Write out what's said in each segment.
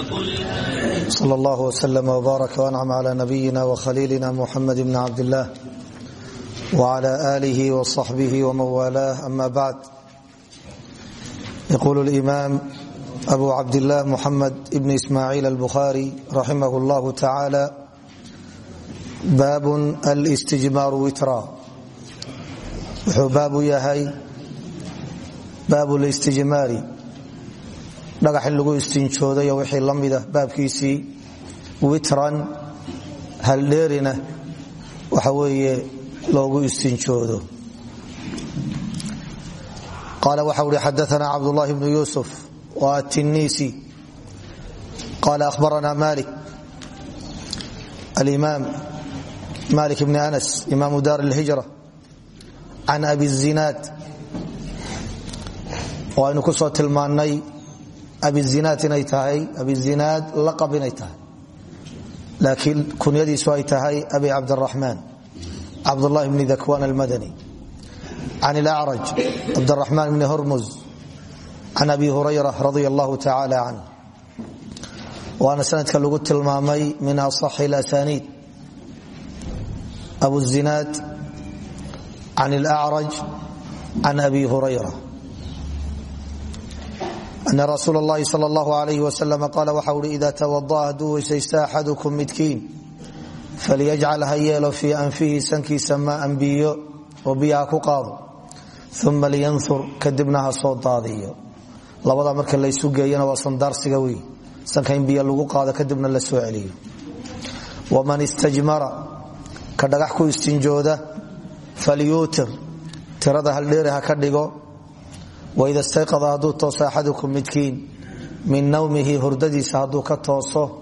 sal allah wslm wbaarak wancam cla nabiyina wkhaliilina muxamed bni cabdillaah wcla aalihi wصaxbihi wman walaah ama bacd yaquulu limaam abu cabdillaah muxamed bni ismaaciil albukhari raximah llahu tacaala baabun alstijmaaru witra. Wuxuu baabu yahay baabu listijmaari dhagax in lagu istinjoodayo wixii la mida baabkiisii witran haldheerina waxa weeye loogu istinjoodo qaala waxa uhi xadaana cabdullahi bnu yuusuf wa atinisi qaala ahbarana malik alimaam malik bni anas imaamu daar اlhijra can abi zinaad. Waynu ku soo tilmaannay abizinaad inay tahay abizinaad laqab inay tahay. Laakiin kunyadiisu ay tahay abi cabdiraxmaan cabdulahi bni dakwan almadani can ilacraj cabdiraxmaan bni hormuz can abi hurayra radia allahu tacaala canh waana sanadka lagu tilmaamay min asaxi اlasaniid abuzinaad can ilacraj can abi hurayra ana rasuul اlahi sal اllahu alayh waslm qaala waxa uhi ida tawada'a hadduu weysaysta axadukum midkiin falyajcal ha yeelo fii anfihi sankiisa maan biyo oo biyaha ku qaado uma liyanur kadibna ha soo daadiyo labada marka laysu geeyana waa sandaarsiga wey sanka in biyo lagu qaado kadibna la soo ka dhagax istinjooda falyuutir tirada haldheeri ha dhigo waida stayqada hadduu tooso axadukum midkiin min nawmihi hurdadiisa hadduu ka tooso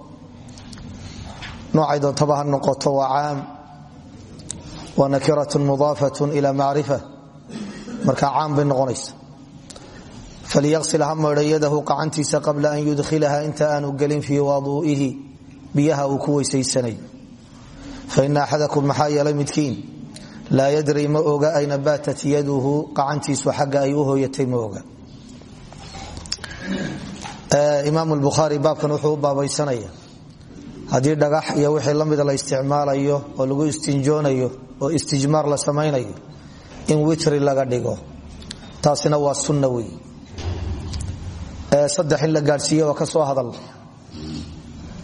noocay doontaba ha noqoto waa caam wa nakiratun mudaafatun ila macrifa. Markaa caam bay noqonaysa. Falyaqsil ha maydho yadahu qacantiisa qabla an yudkhilaha inta aanu gelin fii waduu'ihi biyaha uu ku weysaysanay. Faina axadakum maxaa yeelay midkiin laa yadri ma oga ayna baatat yaduhu qacantiisu xagga ay u hooyatay ma oga. Imaam lbukhaari baabkan wuxuu u baabaysanaya haddii dhagax iyo wixii lamida la isticmaalayo oo lagu istinjoonayo oo istijmaar la samaynayo in witri laga dhigo taasina waa sunna wey saddex in la gaadhsiiye ka soo hadal.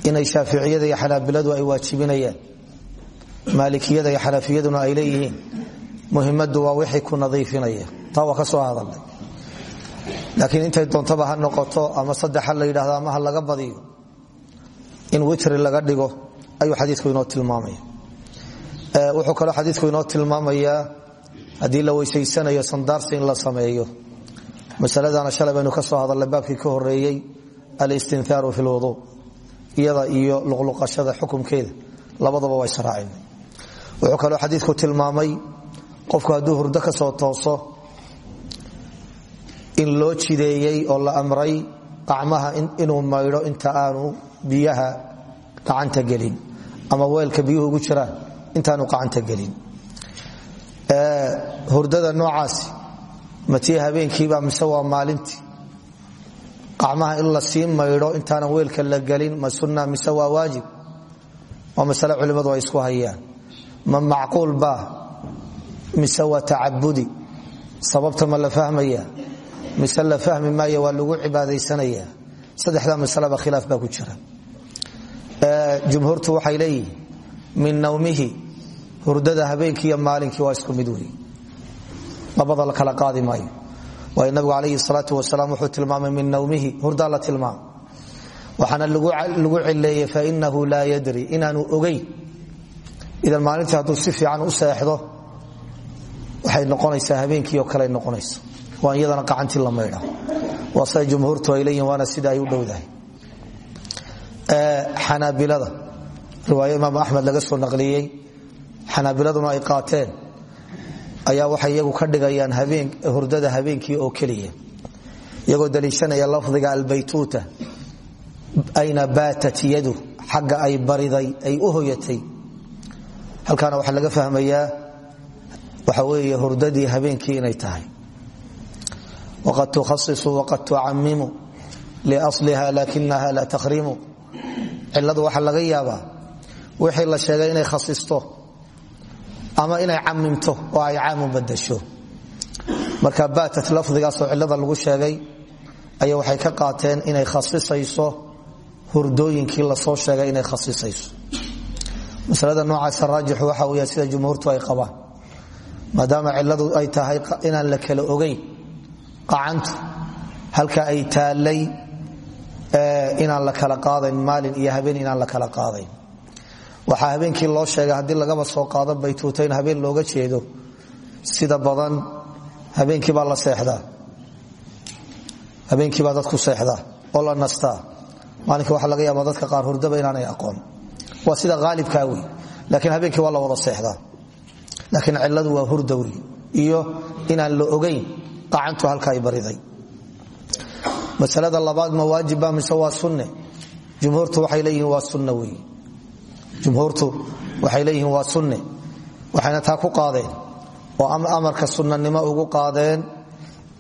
Inay shaaficiyada iyo xanaabiladu ay waajibinayaan maalikiyada iyo xanafiyaduna ay leeyihiin muhimadu waa wixii ku nadiifinaya. Taa waa ka soo hadalnay laakiin intay doontaba ha noqoto ama saddex la yidhahdo ama laga badiyo in witri laga dhigo ayuu xadiiku inoo tilmaamaya. Wuxuu kaloo xadiiku inoo tilmaamayaa haddii la weysaysanayo sandaarsi la sameeyo. Masaladana shalay baynu ka soo hadalnay baabkii ka horeeyey alistinthaaru fi lwuduu iyada iyo luqluqashada xukumkeeda labadaba waa israaceen wuxuu kaloo xadiiku tilmaamay qofku hadduu hurdo ka soo tooso in loo jideeyey oo la amray qacmaha inuu maydho inta aanu biyaha gacanta gelin ama weelka biyuhu ugu jiraan intaanu gacanta gelin. Hurdada noocaasi matii habeenkiiba mise waa maalintii. Qacmaha in la sii maydho intaanan weelka la gelin ma sunna mise waa waajib? Waa masale culimmadu ay isku hayaan ma macquul baa mise waa tacabudi sababta ma la fahmaya mise fahmi maayo waa lagu cibaadaysanaya saddexda masaleba khilaaf baa ku jira. Jumhuurtu waxay leeyihiin min nawmihi hurdada habeenkii iyo maalinkii waa isku mid wey labada la kala qaadi maayo. Waayo nabigu calayhi salaatu wasalaam wuxuu tilmaamay min nawmihi hurdaa la tilmaamay waxaana lagu cileeyey fainahu laa yadri inaanu ogeyn idan maalintii hadduu si fiican u seexdo waxay noqonaysaa habeenkii oo kale noqonaysa waa iyadana qacantii la maydha waa siday jumhuurtu ay waana sida ay u dhowdahay. Xanaabilada. Riwaayo imaam axmed laga soo naqliyey. Xanaabiladuna ay qaateen. Ayaa waxay iyagu ka dhigayaan hurdada habeenkii oo keliya. Iyagoo daliishanaya lafdiga albaytuuta. Ayna baatat yadu xagga ay bariday ay u hoyatay halkaana waxaa laga fahmayaa waxa weeye hurdadii habeenkii inay tahay. Waqad tukhasisu waqad tucamimu liasliha lakinaha la tahriimu ciladu waxaa laga yaabaa wixii la sheegay inay khasisto ama inay camimto oo ay caamu badasho marka baatat lafdigaasoo cilada lagu sheegay ayaa waxay ka qaateen inay khasisayso hurdooyinkii la soo sheegay inay khasisayso masalada noocaasa raajixu waxa weya sida jumhuurtu ay qabaan. Maadaama ciladu ay tahay inaan la kala ogayn qacantu halka ay taallay inaan la kala qaadayn maalin iyo habeen inaan la kala qaadayn. Waxaa habeenkii loo sheegay haddii lagaba soo qaado baytuuta habeen looga jeedo sida badan habeenkiibaa la seexdaa. Habeenkiibaa dadku seexdaa oo la nastaa. Maalinka waxaa laga yaaba dadka qaar hurdaba inaanay aqoon waa sida aalibkaa wey laakiin habeenkii waa la wada seexdaa. Laakiin ciladu waa hurdowri iyo inaan la ogayn qacantu halka ay bariday. Masalada labaad ma waajibba mise waa sunne? Jumhuurtu waxay leeyihiin waa sunna wey jumhuurtu waxay leeyihiin waa sunne. Waxayna taa ku qaadeen oo amarka sunnanimo ugu qaadeen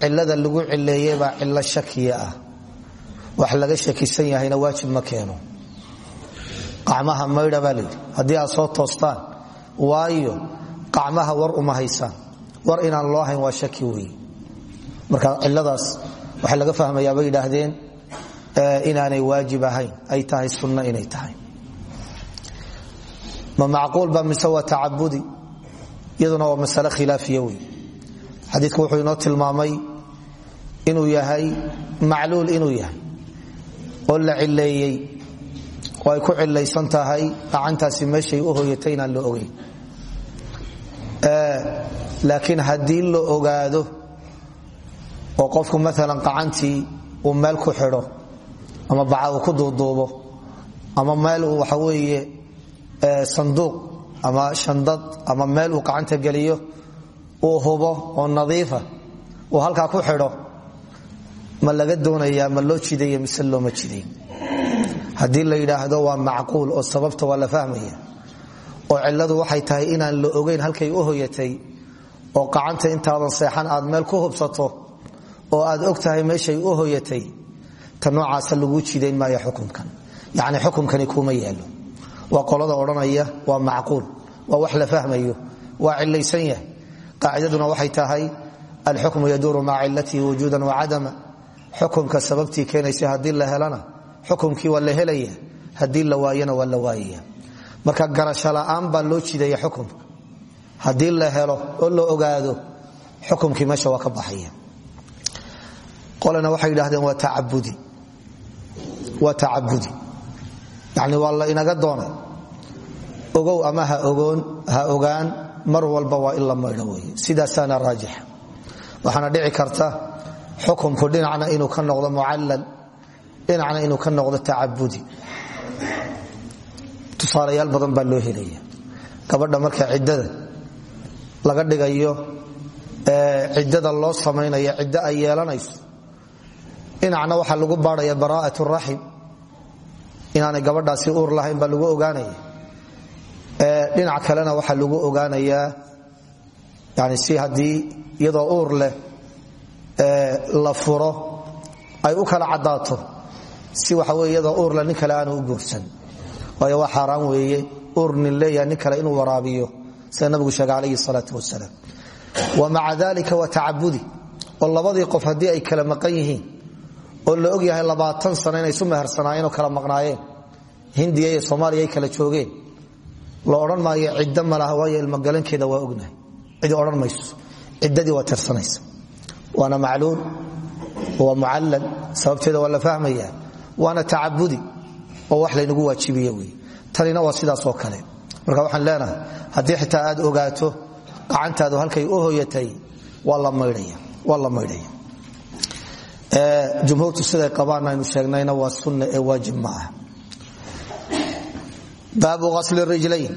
cilada lagu cileeyey baa cilo shakiya ah. Wax laga shakisan yahayna waajib ma keeno qacmaha maydha baa layidhi aad soo toostaan waayo qacmaha war uma haysaan. War inaan loo hayn waa shaki wey marka ciladaas waxaa laga fahmayaa bay yidhaahdeen inaanay waajib ahayn. Ay tahay sunno inay tahay. Ma macquulba mise waa tacabudi? Iyaduna waa masale khilaafiya wey xadiidku wuxuu inoo tilmaamay inuu yahay macluul inuu yahay oo la cileeyey oo ay ku cilaysan tahay gacantaasi meeshay u hoyatay inaan la ogeyn. Laakiin haddii la ogaado oo qofku maalan qacantii uu meel ku xidho ama baca uu ku duuduubo ama meel uu waxa weeye sanduuq ama shandad ama meel uu gacanta geliyo uu hubo oo nadiifa uu halkaa ku xidho ma laga doonayaa ma loo jidayo mise looma jidayn haddii la yidhaahdo waa macquul oo sababta waa la fahmaya oo ciladu waxay tahay inaan la ogeyn halkay u hoyatay oo qacanta intaadan seexan aad meel ku hubsato oo aad og meeshay u hoyatay ta noocaasa laguu jidayn maayo xukumkan yacni xukumkani kuma yaalo waa qolada odhanaya waa macquul waa wax la fahmayo waa cilaysan yahay. Qaacidaduna waxay tahay alxukmu yaduuru maca cilatihi wujuudan wacadama xukumka sababtii keenaysa haddii la helana xukumkii waa la helaya haddii la waayana waa la waayaya marka garasho la'aan baa loo jidaya xukumka. Haddii la helo oo la ogaado xukumkii meesha waa ka baxaya. Qolena waxay yidhahdeen waa tacabudi. Waa tacabudi. Yacni waa inaga doonay. Ogow ama ha ogoon ha ogaan mar walba waa in la maydho weeye. Sidaasaana dhici karta xukumku dhinacna inuu ka noqdo mucallal dhinacna inuu ka noqdo tacabudi. Tusaalayaal badan baa loo helaya gabadha marka ciddada laga dhigayo ciddada loo samaynaya ciddo ay yeelanayso dhinacna waxaa lagu baadhaya bara'at raxim. Inaanay gabadhaasi uur lahayn baa lagu ogaanaya dhinac kalena waxaa lagu ogaanayaa yani si haddii iyadoo uur leh la furo ay u kala caddaato si waxa wey iyadoo uurle nin kale aanu u guursan waayo waa xaaraan weeye uur nin leeyaha nin kale inuu waraabiyo. Sida nabigu sheegay calayhi salaatu wa maca dalika waa tacabudi oo labadii qof haddii ay kala maqan yihiin oo la og yahay labaatan sano inay isu mehersanaayeen oo kala maqnaayeen hindiya iyo soomaaliya ay kala joogeen la odhan maayo ciddo malaha waayo ilmogalankeeda waa ognahay. Cidi odhan mayso. Ciddadii waa tirsanaysa waana macluul waa mucallal sababteeda waa la waana tacabudi oo wax laynagu waajibiye wey tanina waa sidaas oo kale. Marka waxaan leenahay haddii xitaa aad ogaato gacantaadu halkay u hoyatay waa la maydhaya jumhuurtu siday qabaan aynu sheegnayna waa sunna ee waajib ma ah baabu asli rijlayn.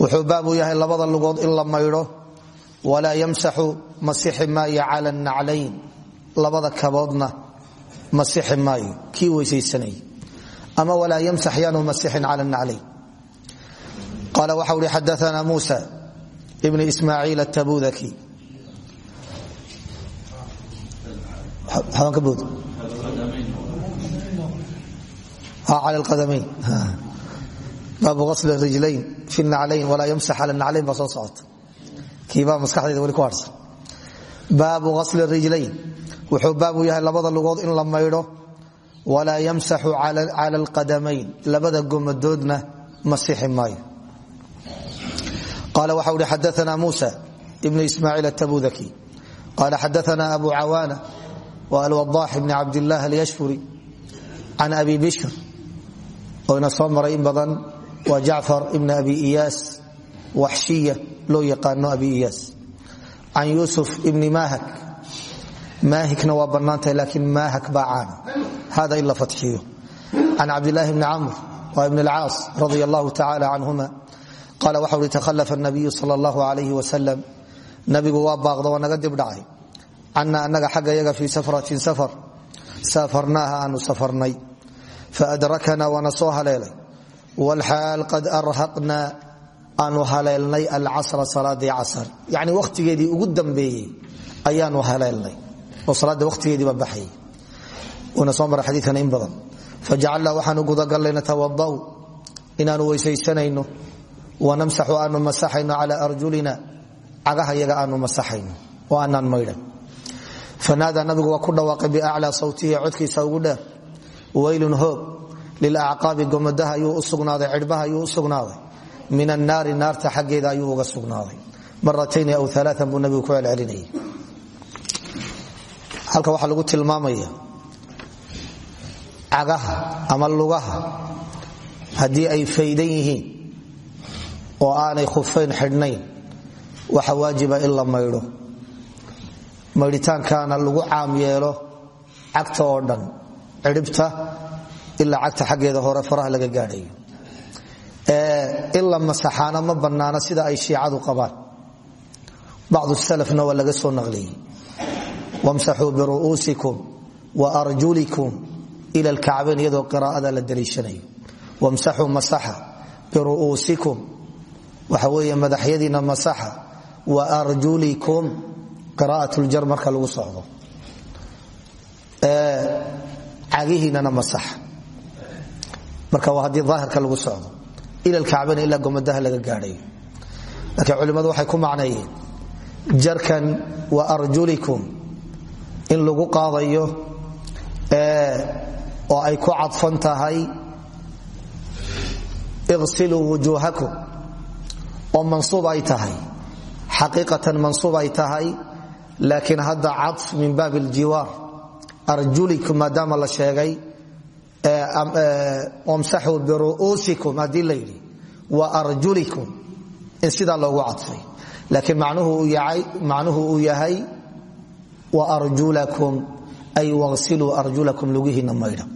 Wuxuu baabu yahay labada lugood in la maydho. Walaa yamsaxu masixi maayo cala naclayn. Labada kaboodna masixi maayo kii weysaysanay ama walaa yamsax yaanu masixin cala naclayn qaala waxa uhi xadaana muusa ibn ismaaciil atabudaki cala alqadamayn baabu qasli rijlayn fi naclayn walaa yamsax cala naclayn baa soo socota. Kiibaa maskaxdayda weli ku harsan. Baabu qasli rijlayn wuxuu baabu yahay labada lugood in la maydho walaa yamsaxu cala alqadamayn. Labada gomadoodna masixi maayo. Qala waxa uhi xadaana musa ibnu ismaaciil atabudaki qala xadaana abu cawaana wa alwadax bni cabdilah alyashfuri can abi bishr. Oo ina soo badan waa jacfar ibn abi iyaas waxshiya loo yaqaano abi iyaas. Can yusuf ibni mahak maahikna waa bannaantahay laakiin maahak baa caana hada in la fatxiyo can cabdilahi bni camr wa ibn alcaas radi allahu tacala canhuma qaala waxa uhi takhalafa nabiyu sal allahu alayh wasalam nabigu waa baaqda waa naga dibdhacay cana anaga xagga yaga fii safratin safar saafarnaaha aanu safarnay faadrakana waana soo haleelay wlxaal qad arhaqnaa aanu haleelnay alcasra salaadii casr yani wakhtigeedii ugu dambeeyey ayaanu haleelnay oo salaada wakhtigeediiba baxayay una soo mara xadiikana in badan. Fajacalnaa waxaanu gudagalnay natawadau inaanu weysaysanayno wanamsaxu aanu masaxayno calaa arjulina cagaha yaga aanu masaxayno oo aanaan maydhan. Fanaadaa nabigu waa ku dhawaaqay biaclaa sawtihi codkiisa ugu dheer. Waylun hoog lilacqaabi gomadaha ayuu usugnaaday cidhbaha ayuu u sugnaaday. Min annaari naarta xaggeeda ayuu uga sugnaaday. Maratayn aw halka waxaa lagu tilmaamaya cagaha ama lugaha haddii ay faydan yihiin oo aanay khufayn xidhnayn waxa waajiba in la maydho. Maydhitaankana lagu caam yeelo cagta oo dhan cidhibta ilaa cagta xaggeeda hore faraha laga gaadhayo. In la masaxaana ma bannaana sida ay shiicadu qabaan. Bacdu salafna waa laga soo naqliyey wamsaxuu biru'uusikum wa arjulikum ila alkacbayn iyadoo qiraa'ada la daliishanayo wamsaxuu masaxa biru'uusikum waxa weeye madaxyadiina masaxa wa arjulikum qiraa'at ljar marka lagu socdo. Cagihiinana masaxa marka waa haddii daahirka lagu socdo. Ila alkacbayn ilaa gomadaha laga gaadhayo laakiin culimmadu waxay ku macneeyeen jarkan wa arjulikum in lagu qaadayo oo ay ku cadfan tahay iqsiluu oo mansuub ay tahay. Xaqiiqatan mansuub ay tahay laakiin hadda caف min baab اljiwaar arjulikum maadaama la sheegay wamsaxuu biru'uusikum haddii la yidhi wa arjulikum in loogu cadfay. Laakiin macnuhu uu yahay wa arjulakum ay wagsiluu arjulakum lugihiina maydha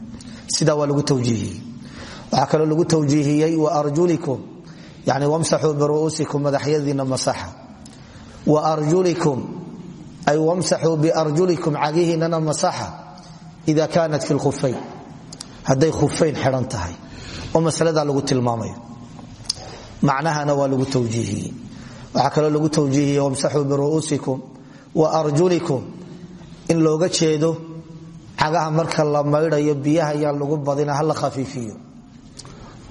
sidaa waa lagu tawjiihiyey. Waxaa kaloo lagu tawjiihiyey wa arjulikum yani wamsaxuu biru'uusikum madaxyadiina masaxa. Wa arjulikum ay wamsaxuu biarjulikum cagihiinana masaxa ida kaanat fi lkhufayn hadday khufayn xidhan tahay oo masaladaa lagu tilmaamayo. Macnahana waa lagu tawjiihiyey. Waxaa kaloo lagu tawjiihiyey wamsaxuu biru'uusikum wa arjulikum in looga jeedo cagaha marka la maydhayo biyaha yaan lagu badina hala khafiifiyo.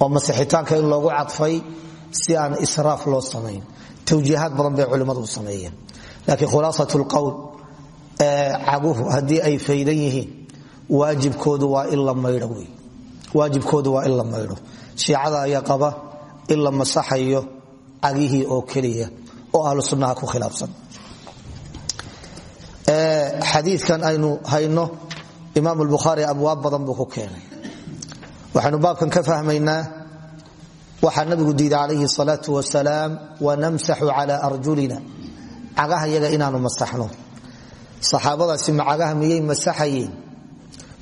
Oo masixitaanka in loogu cadfay si aan israaf loo samayn. Tawjiihaad badan bay culimmadu sameeyeen. Laakiin khulaasat lqowl caguhu haddii ay faydan yihiin waajibkoodu waa in la maydho waajibkoodu waa in la maydho. Shiicada ayaa qaba in masaxayo cagihii oo keliya oo ahlu sunnaha ku khilaafsan xadiikan aynu hayno imaam lbukhaari abwaab badan buu ku keenay. Waxaynu baabkan ka fahmaynaa waxaa nabigu diiday calayhi salaau wasalaam wanamsaxu cala arjulina. Cagaha yaga inaanu masaxno. Saxaabadaasi ma cagaha miyay masaxayeen?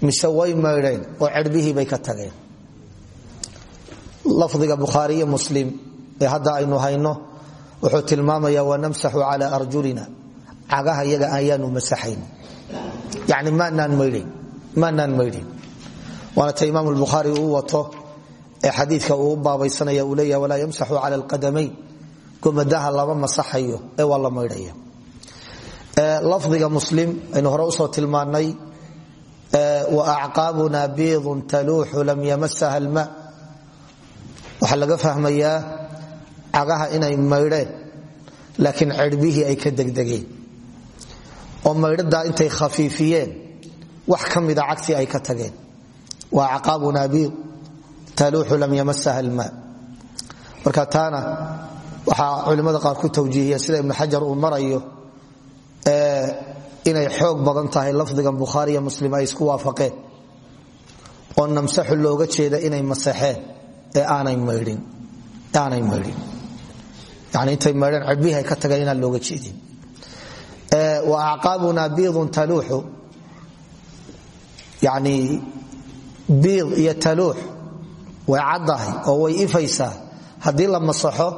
Mise way oo cerbihii bay ka tageen? Lafdiga bukhaariyo muslim ee hadda aynu hayno wuxuu tilmaamaya wanamsaxu cala arjulina cagaha yaga ayaanu masaxayn. Yani maanaan maydhin waana ta imaam bukhaari uu wato ee xadiika uu baabaysanaya uu leeyaha walaa yamsaxu cala alqadamayn. Gomadaha lama masaxayo ee waa la maydhaya. Lafdiga muslim aynu hore u soo tilmaanay waacqaabuna biidun taluuxu lam yamasaha lma waxaa laga fahmayaa cagaha inay maydheen laakiin cirbihii ay ka degdegeen oo maydhadaa intay khafiifiyeen wax ka mida cagsi ay ka tageen. Waa acqaabuna biid taluuxu lam yamasaha lma marka taana waxaa culimmada qaar ku tawjiihiya sida ibnu xajar uu marayo inay xoog badan tahay lafdigan bukhaariiyo muslim ay isku waafaqeen oo namsaxu looga jeeda inay masaxeen ee aanay maydhin yani intay maydheen cirbihii ay ka tageen looga jeedin wa acqaabuna biidun taluuxu. Yani biid iyo taluux way caddahay oo way ifaysaa. Haddii la masaxo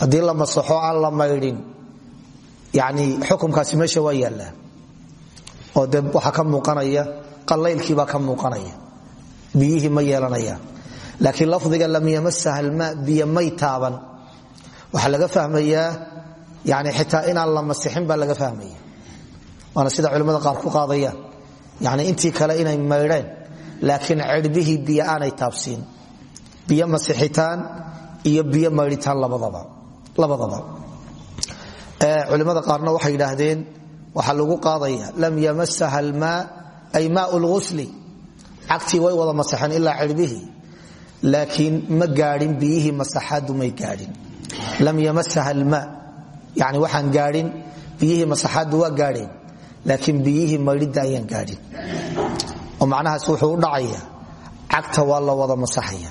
haddii la masaxo aan la maydhin yani xukumkaasi meesha waa yaallaa. Oo de waxaa ka muuqanaya qalaylkiibaa ka muuqanaya. Biyihii ma yeelanayaan laakiin lafdiga yani xitaa inaan la masixin baa laga fahmaya. Waana sida culimmada qaar ku qaadayaan. Yani intii kale inay maydheen laakiin cirbihii biyo aanay taabsiin. Biyo masixitaan iyo biyo maydhitaan labadaba culimada qaarna waxay yidhaahdeen waxaa lagu qaadaya lam yamasaha almaa ay maa lgusli cagtii way wada masaxeen ilaa cirbihii laakiin ma yani waxaan gaadhin biyihii masaxaadu waa gaadheen laakiin biyihii maydhidda ayaan gaadhin. Oo macnahaas wuxuu u dhacaya cagta waa la wada masaxaya.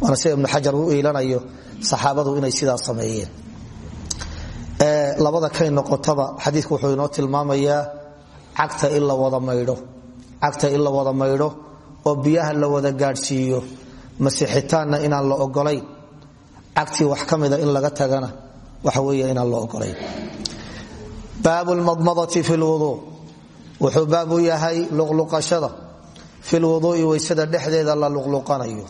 Waana sida ibnu xajar u saxaabadu inay sidaa sameeyeen. Labada kay noqotaba xadiiku wuxuu inoo tilmaamayaa cagta in la wada maydho. Cagta in wada maydho oo biyaha la wada gaadhsiiyo masixitaanna inaan la ogolayn cagtii wax ka mida in laga tagana wuxuu baab u yahay luqluqashada. Fi lwuduui weysada dhexdeeda la luqluqanayo.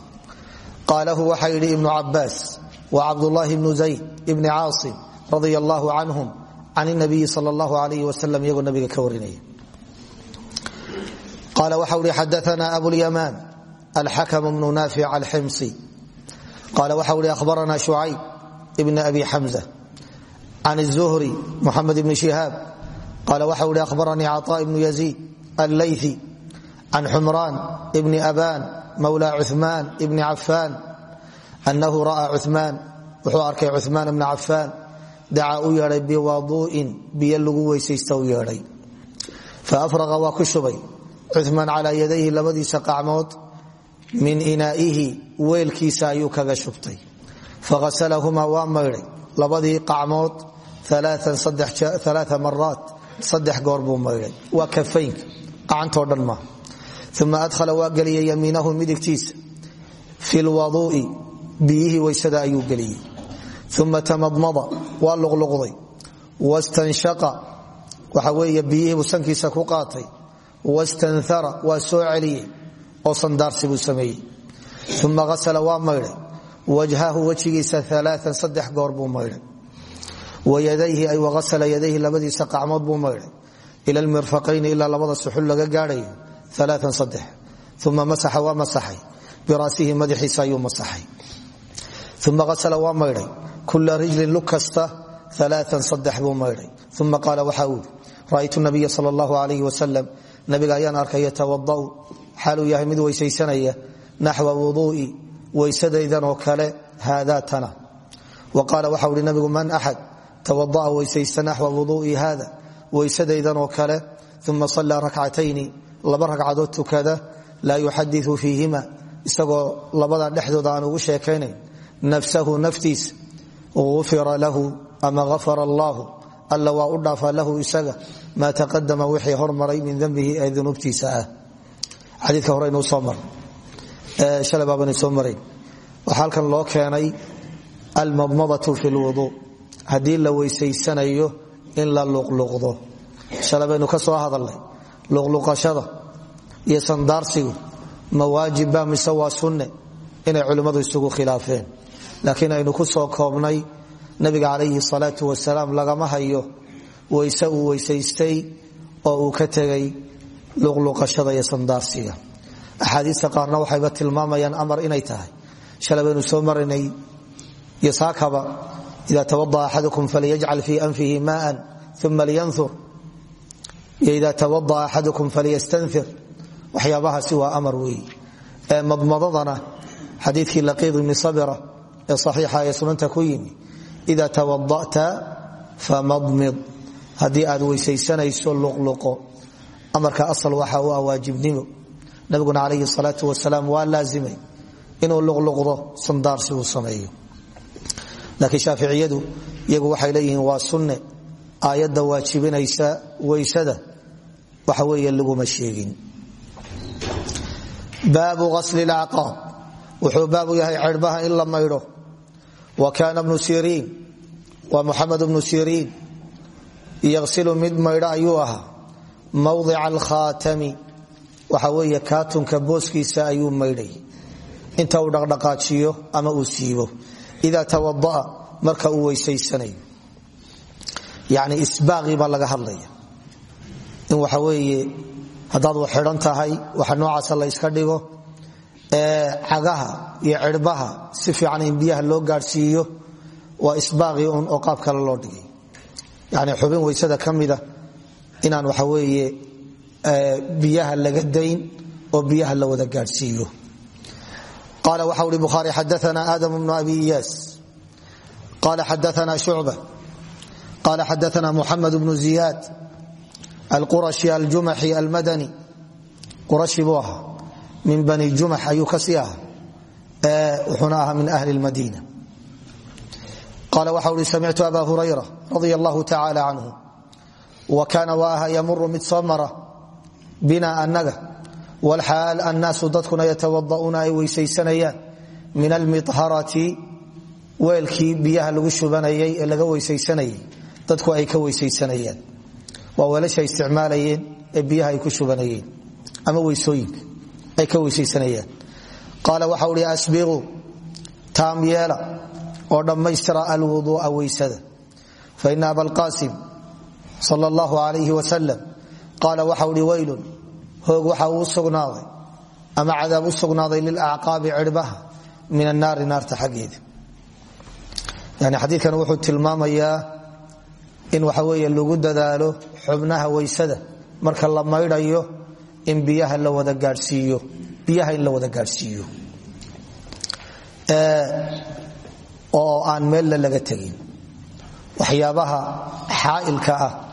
Qaalahu waxaa yidhi ibnu cabaas wa cabdulaahi bnu zayd ibni caasim radia allahu canhum can nabiyi sal allahu alayh wasalam nabiga ka warinaya. Qaala waxa uhi xadaana abulyamaan alxakm bnu naafic alximsi qaala waxa uhi ahbarana shucayb ibni abi xamza can الzuhri muxamed ibni shihaab qaala waxa uhi ahbaranii caطaa ibnu yaziid allaythi can xumraan ibni aban mawla cuثmaan ibni cafaan anahu ra'aa cuثmaan wuxuu arkay cuثmaan bna cafaan dacaa u yeedhay biwaduu'in biyo lagu weysaysta u yeedhay faafraqa waa ku shubay cumaan calaa yadayhi labadiisa qacmood min inaa'ihi weelkiisa ayuu kaga shubtay faghasalahumaa waa maydhay labadii qacmood aa maraat saddex goor buu maydhay waa kafaynka qacantoo dhan maa uma adhala waa geliyey yamiinahu midigtiisa. Fi lwaduu'i biyihii weysada ayuu geliyey. Uma tamadmada waa luqluqday. Wastanshaqa waxa weeye biyihiibuu sankiisa ku qaatay. Wastanara waa soo celiyey oo sandaarsi buu sameeyey. Uma hasala waa maydhay wajhahu wejigiisa alaaan saddex goor buu maydhay wayadayhi ay waasala yadayhi labadiisa qacmood buu maydhay ila lmirfaqayni ilaa labada suxul laga gaadhayo alaaan saddex. Uma masaxa waa masaxay. Biraasihi madaxiisa ayuu masaxay. Uma hasala waa maydhay kula rijlin lug kasta alaaan saddex buu maydhay uma qaala waxa uu ra'aytu nabiya sal allahu alayh nabiga ayaan arkay yatawadau xaaluu yahay mid weysaysanaya naxwa wuduui weysadaydan oo kale haadaa tana. Wa qaala waxau hi nabigu man axad? Tawadaa weysaysta naxwa wuduui haada weysadaydan oo kale uma sallaa rakcatayni laba ragcadood tukada laa yuxadiu fiihima. Isagoo labada dhexdooda aan ugu sheekaynayn nafsahu naftiisa ufira lahu ama afara allahu. Alla waa u dhaafaa lahu isaga maa taqadama wixii hormaray min shalay baabanay soo marayn waxaa halkan loo keenay almadmadatu fi lwuduu haddii la weysaysanayo in la luqluqdo. Shalay baynu ka soo hadalnay. Luqluqashada iyo sandaarsigu ma waajibba mise waa sunne inay culimmadu isugu khilaafeen. Laakiin aynu ku soo koobnay nabiga calayhi salaatu wasalaam lagama hayo weyse uu weysaystay oo uu ka tegay luqluqashada iyo sandaarsiga axaadiista qaarna waxayba tilmaamayaan amar inay tahay. Shala baynu soo maraynay yosaakaba ida tawada'a axadukum falyajcal fii anfihi maaan uma liyanur iyo ida tawada'a axadukum falyastanfir. Waxyaabahaasi waa amar weeyi ee madmadadana xadiidkii laqiid ibni sabira ee saxiixa ee sunanta ku yimi ida tawada'ta famadmid. Haddii aad weysaysanayso luqluqo. Amarka asal waxa u ah waajibnimo nabiguna calayhi salaatu wasalaam waa laazimay inuu luqluqdo sandaarsi uu sameeyo. Laakiin shaaficiyadu iyagu waxay leeyihiin waa sunne. Aayadda waajibinaysa weysada waxa weeye laguma sheegin. Baabu asli lacqaab wuxuu baabu yahay cirbaha in la maydho. Wa kaana bnu siriin. Waa muxamed bnu siriin. Yaqsilu mid maydho ayuu ahaa. Mawdica alkhaatami waxa weeye kaatunka booskiisa ayuu maydhay. Inta uu dhaqdhaqaajiyo ama uu siibo. Ida tawadaa marka uu weysaysanayo yani isbaaqii baa laga hadlaya. In waxa weeye haddaad wax xidhan tahay waxa noocaasa la yska dhigo cagaha iyo cirbaha si fiican in biyaha loo gaadhsiiyo waa isbaaqii oo qaab kale loo dhigay. Yani xubin weysada ka inaan waxa weeye biyaha laga dayn oo biyaha la wada gaadhsiiyo. Qala waxa uri bukhaari xadaana aadam bnu abi iyaas. Qala xadaana shucba. Qala xadaana muxamed bnu ziyaad alqurashi buu ahaa. Min bani jumax ayuu min ahli lmadiina qala waxa uri samictu aba hurayra radia allahu tacala canhu wa kaana waa aha yamuru mid soo mara bina annaga wlxaal annaasu dadkuna yatawada'uuna ay weysaysanayaan. Min almiharati weelkii biyaha lagu shubanayay ee laga weysaysanayay. Dadku ay ka weysaysanayaan. Waa weelasha isticmaalayeen ee biyaha ay ku shubanayeen. Ama weysooyinka ay ka weysaysanayaan. Qaala waxa uhi asbiquu taam yeela oo dhammaystira alwuduu'a qaala waxa uhi weylun hoog waxa uu sugnaaday ama cadaab u sugnaaday lilacqaabi cirbaha min annaari naarta xaggeeda. Yani xadiikan wuxuu tilmaamayaa in waxa weeye lagu dadaalo xubnaha weysada marka la maydhayo in biyaha la wada gaadhsiiyo biyaha in la wada gaadhsiiyo. Oo aan meella laga tegin. Waxyaabaha xaa'ilka ah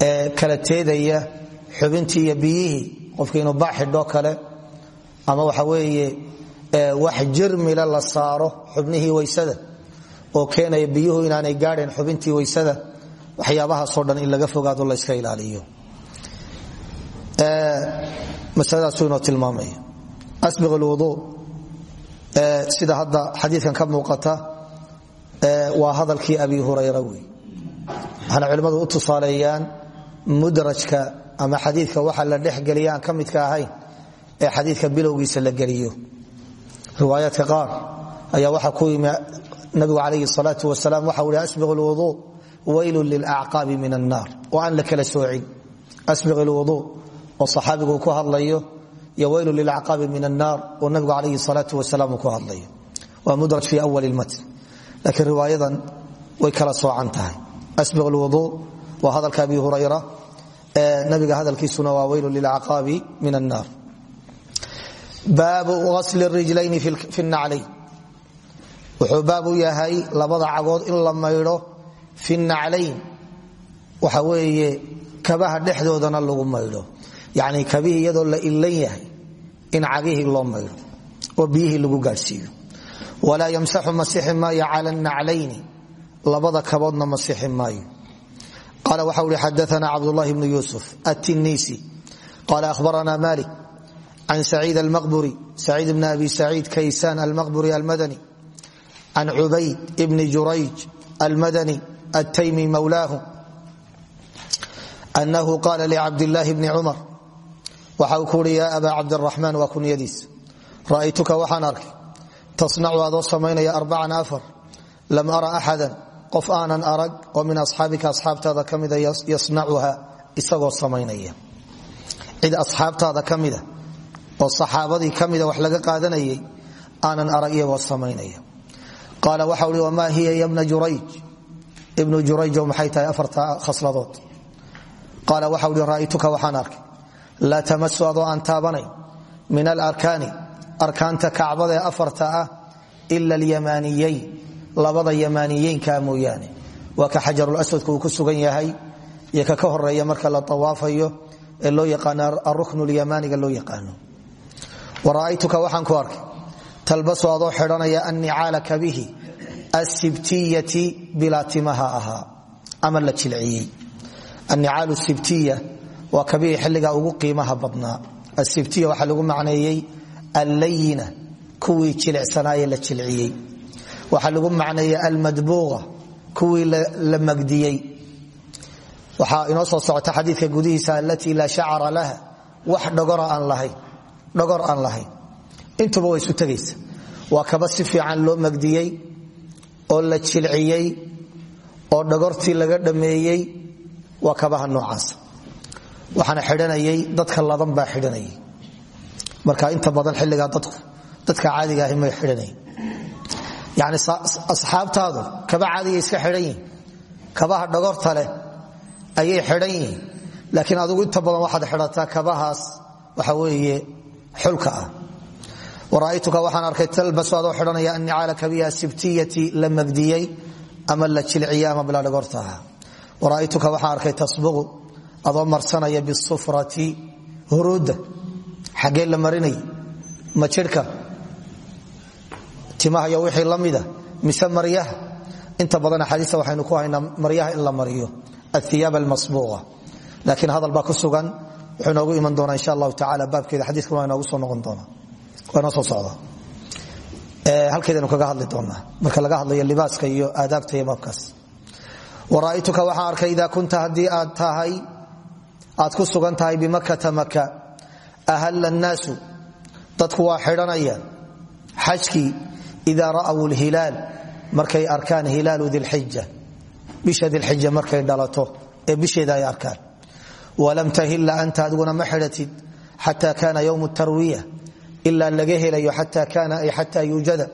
ee kala teedaya xubintii iyo biyihii qofka inuu baaxidho kale ama waxa weeye wax jirmila la saaro xubnihii weysada oo keenaya biyuhu inaanay gaadheen xubintii weysada waxyaabahaasoo dhan in laga fogaado layska ilaaliyo. Masaladaasuu inoo tilmaamaya asbiq lwuduu sida hadda xadiidkan ka muuqata waa hadalkii abi hurayra wey waxaana culimmadu u tusaaleeyaan mudrajka ama xadiidka waxa la dhexgeliya aan ahayn ee xadiidka bilowgiisa la geliyo. Riwaayaadka qaar ayaa waxaa ku yimi nabigu calayhi salaatu wasalaam waxa uhi asbiq lwuduu waylun lilacqaabi min annaar oo aan la kala soocin. Asbiq lwuduu oo saxaabigu ku hadlayo iyo waylun lilacqaabi min annaar oo nabigu calayhi salaatu wasalaam ku hadlayo. Waa mudraj fi awali lmatn laakiin riwaayadan way kala soocan tahay. Asbiq lwuduu waa hadalka abi hurayra nabiga hadalkiisuna waa weylu lilcaqaabi min annaar. Baabu asli rijlayni fi naclayn wuxuu baab u yahay labada cagood in la maydho fi naclayn waxa weeye kabaha dhexdoodana lagu maydho. Yani kabihii iyadoo la ilan yahay in cagihii loo maydho oo biyihii lagu gaadhsiiyo. Walaa yamsaxu masixi maayo cala naclayni labada kaboodna maayo qal waxa ui xadaana cabdulahi bnu yusuf atinisi qala ahbarana malik can saciid almaqburi saciid bn abi saciid kaysan almaqburi almadani can cubayd bni jurayj almadani altaymi mawlaahu anahu qala licabdilaahi bni cumar waxa uu ku uhi ya aba cabdiraxmaan waa kunyadiis ra'aytuka waxaan arkay tasnacu adoo samaynaya arbacan afar lam ara axada qof aanan arag oo min asxaabika asxaabtaada ka mida isagoo samaynaya. Cid asxaabtaada ka oo saxaabadii ka wax laga qaadanayay aanan arag iyagoo samaynaya. Qaala waxau hi wamaa hiya ya bna jurayj? Ibnu jurayjo maxay tahay afarta khasladood. Qaala waxau hi ra'aytuka waxaan arkay. Laa tamasu adoo aan taabanayn. Min alarkaani arkaanta kacbadaee afarta ah ila alyamaaniyeyn labada yamaaniyeynkaa mooyaane. Waa ka xajarulaswadka uu ku sugan yahay iyo ka ka horreeya marka la awaafayo ee loo yaqaano aruknu lyamaaniga loo yaqaano. Wara'aytuka waxaan ku arkay talbasu adoo xidhanaya annicaala kabihi asibtiyati bilaatimaha ahaa ama la jilciyey. Annicaalu sibtiya waa kabihii xilligaa ugu qiimaha badnaa. Asibtiya waxaa lagu macneeyey allayina kuwii jilicsanaaye la jilciyey waxaa lagu macneeyey almadbuuqa kuwii la magdiyey. Waxaa inoo soo socota xadiidka gudihiisa alatii laa shacara laha wax dhogor aan lahayn intuba way isu tegaysa waa kaba si fiican loo magdiyey oo la jilciyey oo dhogortii laga dhammeeyey waa kabaha noocaas. Waxaana xidhanayay dadka ladan baa xidhanayay. Marka inta badan xilligaa dadku dadka caadiga ahi may xidhanayn yani asxaabtaadu kaba caadiga iska xidhan yihiin kabaha dhogorta leh ayay xidhan yihiin. Laakiin adigu inta badan waxaad xidhataa kabahaas waxa weeye xulka ah. Wara'aytuka waxaan arkay talbasu adoo xidhanaya annicaala kabiha sibtiyati la magdiyey ama la jilciyey ama wara'aytuka waxaan arkay tasbuqu adoo marsanaya bisufrati huruudda xaggee marinay ma jidhka timaha iyo wixii la mise maryaha. Inta badan axaadiista waxaynu ku haynaa maryaha in la mariyo aiyaab almasbuuqa. Laakiin hadal baa ku sugan wuxuu inoogu iman doonaa insha allahu tacala baabkeeda xadiikan waa inoogu soo noqon doonaa. Waa soo socda. Halkeedanu kaga hadli doonaa. Marka laga hadlayo libaaska iyo aadaabta iyo baabkaas. Wara'aytuka waxaan arkay ida kunta haddii aad tahay aad ku sugan tahay bimakata maka ahalla annaasu dadku waa xidhanayaan xajkii idaa ra'w lhilaal markay arkaan hilaalu dilxija bisha dilxija markay dhalato ee bisheeda ay arkaan walam tahila anta adiguna ma xidhatid xata kaana ywm tarwiya ilaa laga helayo xata kaana ay xata yuujada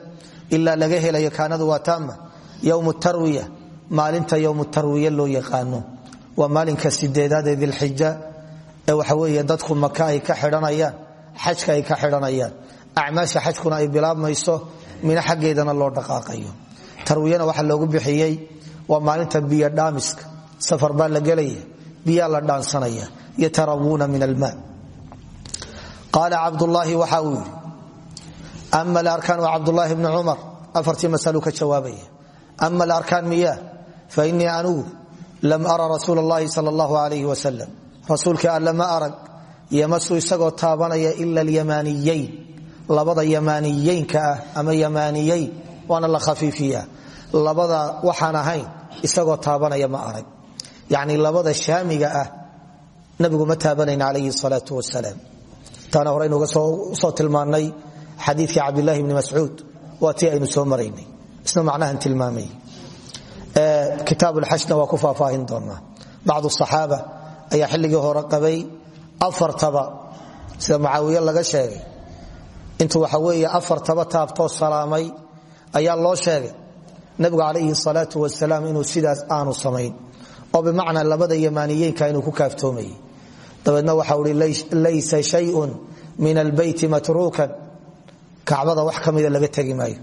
ilaa laga helayo kaanadu waa taama ywm tarwiya maalinta ywm tarwiya loo yaqaano waa maalinka sideedaad ee dilxija ee waxa weeye dadku maka ay ka xidhanayaan xajka ay ka mina xaggeedana loo dhaqaaqayo. Tarwiyana waxaa loogu bixiyey waa maalinta biyo dhaamiska. Safar baa la gelaya biyaa la dhaansanaya yatarawuuna min alma qaala cabdulaahi waxa uu yidhi ama alarkaan waa cabdulaahi bni cumar. Afartii masalu ka jawaabaya ama alarkaan miya fa innii anugu lam ara rasuul اllahi sal اllahu alayh wasalam alle ma arag yamasu isagoo taabanaya ila alyamaaniyeyn labada yamaaniyeynka ah ama yamaaniyeyn waana la khafiifiya. Labada waxaan ahayn isagoo taabanaya ma arag. Yacni labada shaamiga ah nabigu ma taabanayn calayhi salaau wasalaam taana horeynuga soo tilmaannay xadiikii cabdilaahi bni mascuud. Waa tii soo maraynay. Isna macnahan tilmaamay. Kitaabuxajna waa ku faahfaahin doonaa. Bacdu saxaaba ayaa xilligii hore qabay afartaba. Sida mucaawiye laga sheegay intuu waxa weeye afartaba taabtoo salaamay ayaa loo sheegay. Nabigu calayhi salaau wasalaam inuu sidaas aanu samayn. Oo bimacnaa labada yamaaniyeynka inuu ku kaaftoomayay dabeedna waxau i laysa shayun min albeyti matruukan. Kacbada wax kamida laga tegi maayo.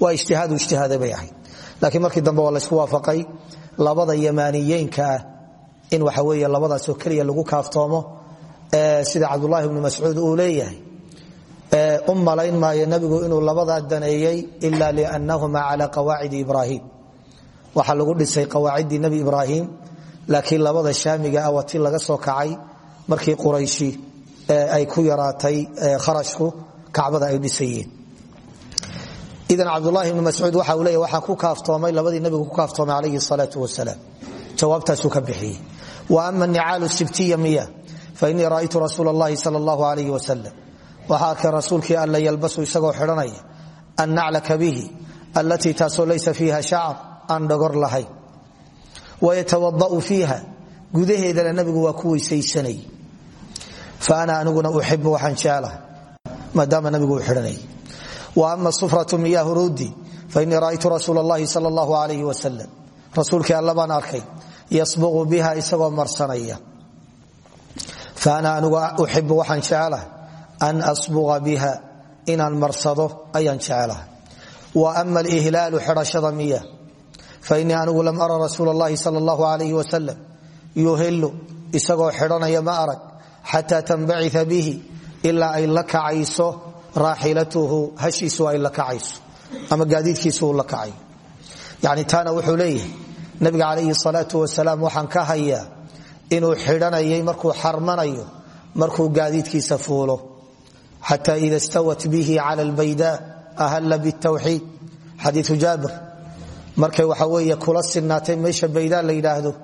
Waa ijtihaadu ijtihaaday bay ahayd. Laakiin markii dambe waa laysku waafaqay. Labada yamaaniyeynka ah in waxa weeye labadaasoo keliya lagu kaaftoomo sida cabdulaahi bnu mascuud uu leeyahay u malayn maayo nabigu inuu labadaa daneeyey ila liannahuma cala qawaacidi ibraahim. Waxaa lagu dhisay qawaaciddii nebi ibraahim laakiin labada shaamiga ah waa ti laga soo kacay markii qurayshi ay ku yaraatay kharashku kacbada ay dhisayeen idan cabdulaahi bni mascuud waxa uu leeya waxaa ku kaaftoomay labadii nabigu ku kaaftoomay calayhi salaau wasalaam. Jawaabtaasuu ka bixiyey. Wa ama nicaalu sibtiya miya fa innii ra'aytu rasuula allahi sal allahu alayh wasalam waxaa arkay rasuulkii alla yalbasu isagoo xidhanaya annacla kabihi allatii taasoo laysa fiiha shacar aan dhogor lahayn wayatawada'u fiiha gudaheedana nabigu waa ku weysaysanay. Fa ana aniguna uxibu waxaan jeclahay maadaama nabigu uu xidhanayay wa ama sufratu miyaahu ruudi fainii ra'aytu rasuul اllahi sal اllahu alayh wasalam rasuulkii alla baan arkay yasbuqu biha isagoo marsanaya. Fa ana anigu uxibu waxaan jeclahay an asbuqa biha inaan marsado ayaan jeclahay wa ama alihlaalu xidhashada miya fainii anigu lam ara rasuul اllahi sal اllahu alayh wasalam yuhilu isagoo xidhanaya ma arag xataa bihi ilaa ay la kacayso raaxilatuhu hashiisu ay la kacayso ama gaadiidkiisu la kacayo yani taana wuxuu leeyahay nabiga calayhi salaau wasalaam waxaan ka hayaa inuu xidhanayay markuu xarmanayo markuu gaadiidkiisa fuulo xata ida stawat bihi cala lbayda ahalla bitawxiid xadiiu jaabir markay waxa weeye kula sinaatay meesha bayda la yidhaahdo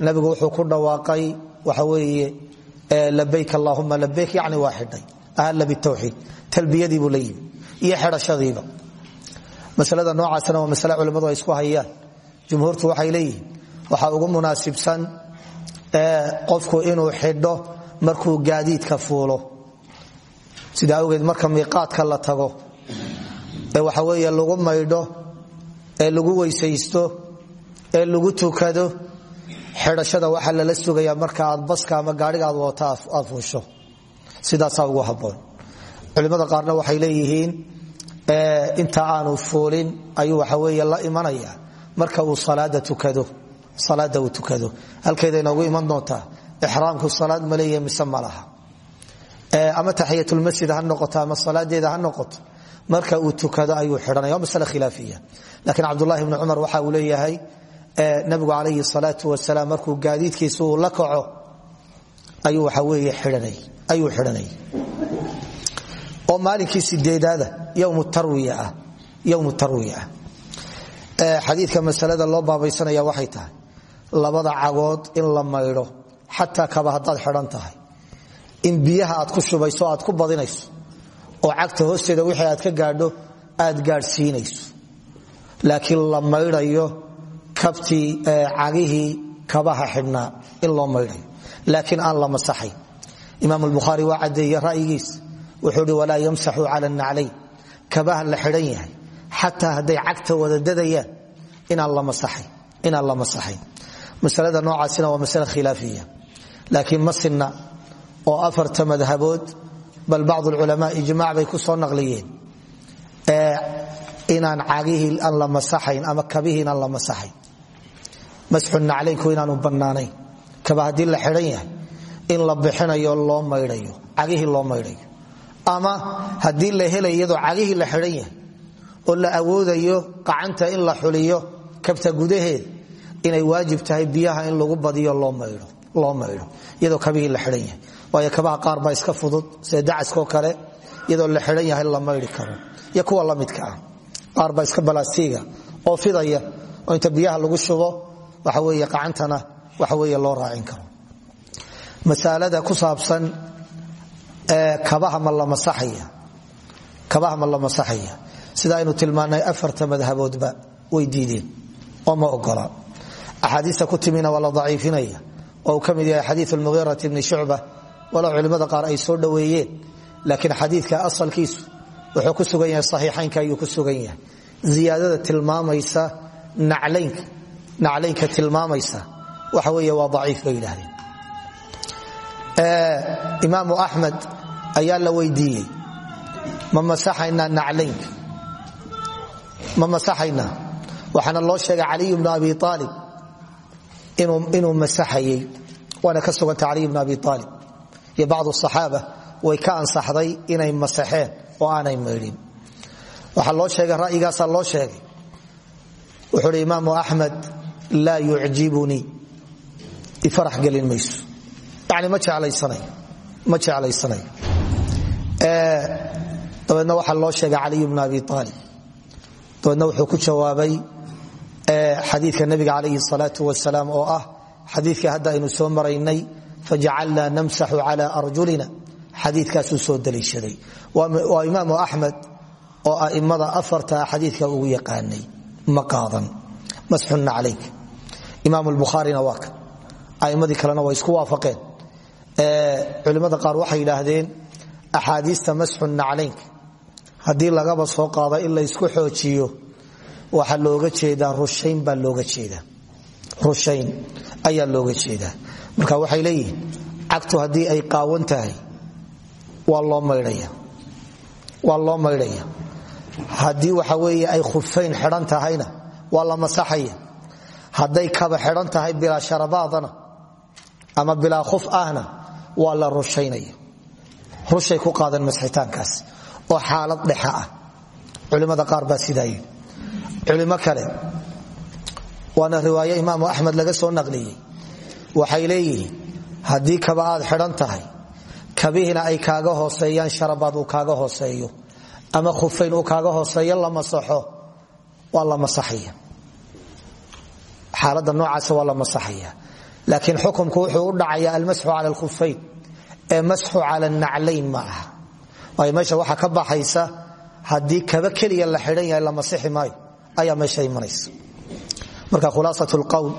nabigu wuxuu ku dhawaaqay waxa weeye labayk allahuma labayk yani waa xidhay ahalla bitawxiid talbiyadii buu la yimi iyo xidhashadiiba masalada noocaasna waa masale culimmadu ay isku hayaan jumhuurtu waxay leeyihiin waxaa ugu munaasibsan qofku inuu xidho markuu gaadiidka fuulo sida awgeed marka miiqaadka la tago ee waxa weeye lagu maydho ee lagu weysaysto ee lagu tukado xidhashada waxaa lala sugayaa marka aad baska ama gaadhiga aad wata aad fuusho. Sidaasaa ugu haboon culimmada qaarna waxay leeyihiin inta aanu fuulin ayuu waxa weeye la imanaya. Marka uu salaada tukado halkeeda inoogu iman doontaa ixraamku salaad ma leeyahay mise ma laha ama taxiyatulmasjid ha noqoto ama salaadeeda ha noqoto marka uu tukado ayuu xidhanaya waa masale khilaafiya. Laakiin cabdulahi bni cumar waxa uu leeyahay nabigu calayhi salaau wasalaam markuu gaadiidkiisa la kaco ayuu xidhanay oo maalinkii sideedaada ywm tarwiya ah xadiika masalada loo baabaysanaya waxay tahay labada cagood in la maydho xataa kaba haddaad xidhan tahay in biyaha aad ku shubayso aad ku badinayso oo cagta hoosteeda wixii aad ka gaadho aad gaadhsiinayso. Laakiin la maydhayo kabtii cagihii kabaha xidhnaa in loo laakiin aan la masaxayn imaam albukhaari waa caddeeye ra'yigiis. Wuxuu hi walaa yamsaxu cala naclayn kabaha la xidhan yahay. Xataa hadday cagta wada dadayaan inaan la masaxayn masalada noocaasina waa masale khilaafiya. Laakiin ma oo afarta madhabood bal bacd culamaa ijmac bay ku soo naqliyeen. Inaan cagihii aan la masaxayn ama kabihii inaan la masaxayn. Masxu naclaynku inaanu bannaanayn. Kaba haddii la xidhan yahay in la bixinayo loo maydhayo cagihii loo maydhayo. Ama haddii la helay iyadoo la xidhan yahay oo la awoodayo qacanta in la xuliyo kabta gudaheeda inay waajib tahay biyaha in lagu badiyo loo maydho iyadoo kabihii la xidhan yahay waayo kabaha qaar baa iska fudud sida dacaskoo kale iyadoo la xidhan yahay la maydhi karo. Iyo kuwa la midka ah. Qaar baa iska balaastiiga oo fidaya oo inta biyaha lagu shubo waxa weeye qacantana waxa weeye loo raacin karo. Masalada ku saabsan kabaha ma la masaxaya. Sida aynu tilmaanay afarta madhaboodba way diideen oo ma ogola axaadiista ku timina waa la oo uu yahay xadiiu lmuhiirati bni shucba walow culimmada qaar ay soo dhoweeyeen laakiin xadiidka asalkiisu wuxuu ku sugan yahay saxiixaynka ayuu ku sugan yahay. Ziyaadada tilmaamaysa naclaynka tilmaamaysa waxa weeye waa daciif bay yidhaahdeen. Imaamu axmed ayaa la weydiiyey ma masaxaynaa naclaynka? Ma masaxaynaa? Waxaana loo sheegay caliy bnu abi aalib inuu masaxayey waana ka suganta caliy bnu abi aalib iyo bacdu asaxaaba way ka ansaxday inay masaxeen oo aanay maydhin. Waxaa loo sheegay ra'yigaasaa loo sheegay. Wuxuu hi imaamu axmed laa yucjibunii. Ifarax gelin mayso. Yani ma jeclaysanayo dabeedna waxaa loo sheegay caliy bnu abi aalib dabeedna wuxuu ku jawaabay xadiika nabiga calayhi salaau wasalaam oo ah xadiikii hadda aynu soo maraynay fajacalnaa namsaxu cala arjulina xadiikaasuu soo daliishaday waa imaamu axmed oo aimada afarta xadiika ugu yaqaanay ma qaadan masxunna calayk imaam bukhaarina waa kan aimadii kalena way isku waafaqeen culimmada qaar waxay yidhaahdeen axaadiista masxu naclaynka haddii lagaba soo qaado in laysku xoojiyo waxaa looga jeedaa rushayn baa looga rushayn ayaa looga jeedaa marka waxay leeyihiin cagtu haddii ay qaawan tahay waa loo maydhaya. Haddii waxa weeye ay khufayn xidhan tahayna waa la masaxaya. Hadday kaba xidhan tahay bilaa sharabaadana ama bilaa khuf ahna waa la rushaynaya. Rushay ku qaadan masxitaankaas oo xaalad dhexa ah. Culimmada qaar baa sidaa yidhi. Culimo kale waana riwaaye imaamu axmed laga soo naqliyey waxay leeyihiin haddii kaba aad xidhan tahay kabihiina ay kaaga hooseeyaan sharabaad uu kaaga hooseeyo ama khufayn uu kaaga hooseeyo la masaxo waa la masaxaya noocaas waa la laakiin xukumku wuxuu u dhacaya almasxu cala alkhufayn ee masxu cala naclayn ma aha. Waayo meesha waxaa ka baxaysa haddii kaba keliya la xidhan yahay la maayo ayaa meesha imanaysa. Marka khulaasat lqowl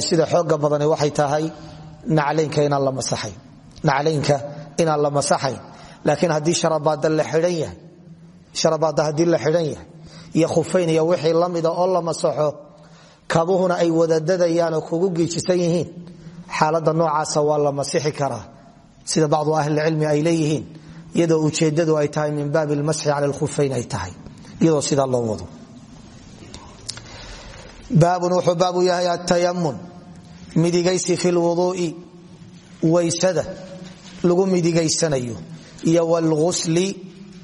sida xooga badani waxay tahay naclaynka inaan la masaxayn laakiin haddii sharabaada haddii la xidhan iyo khufayn iyo wixii la oo la masaxo kabuhuna ay wadadadayaan oo kugu giijisan yihiin. Xaalada noocaasa waa la masixi karaa sida bacdu ahlicilmi ay leeyihiin iyadoo ujeedadu ay tahay min baabi lmasxi cala lkhufayn ay tahay iyadoo sidaa loo wado baabun wuxuu baabu yahay atayamun midigaysi fi lwuduui waysada lagu midigaysanayo iyo wlgusli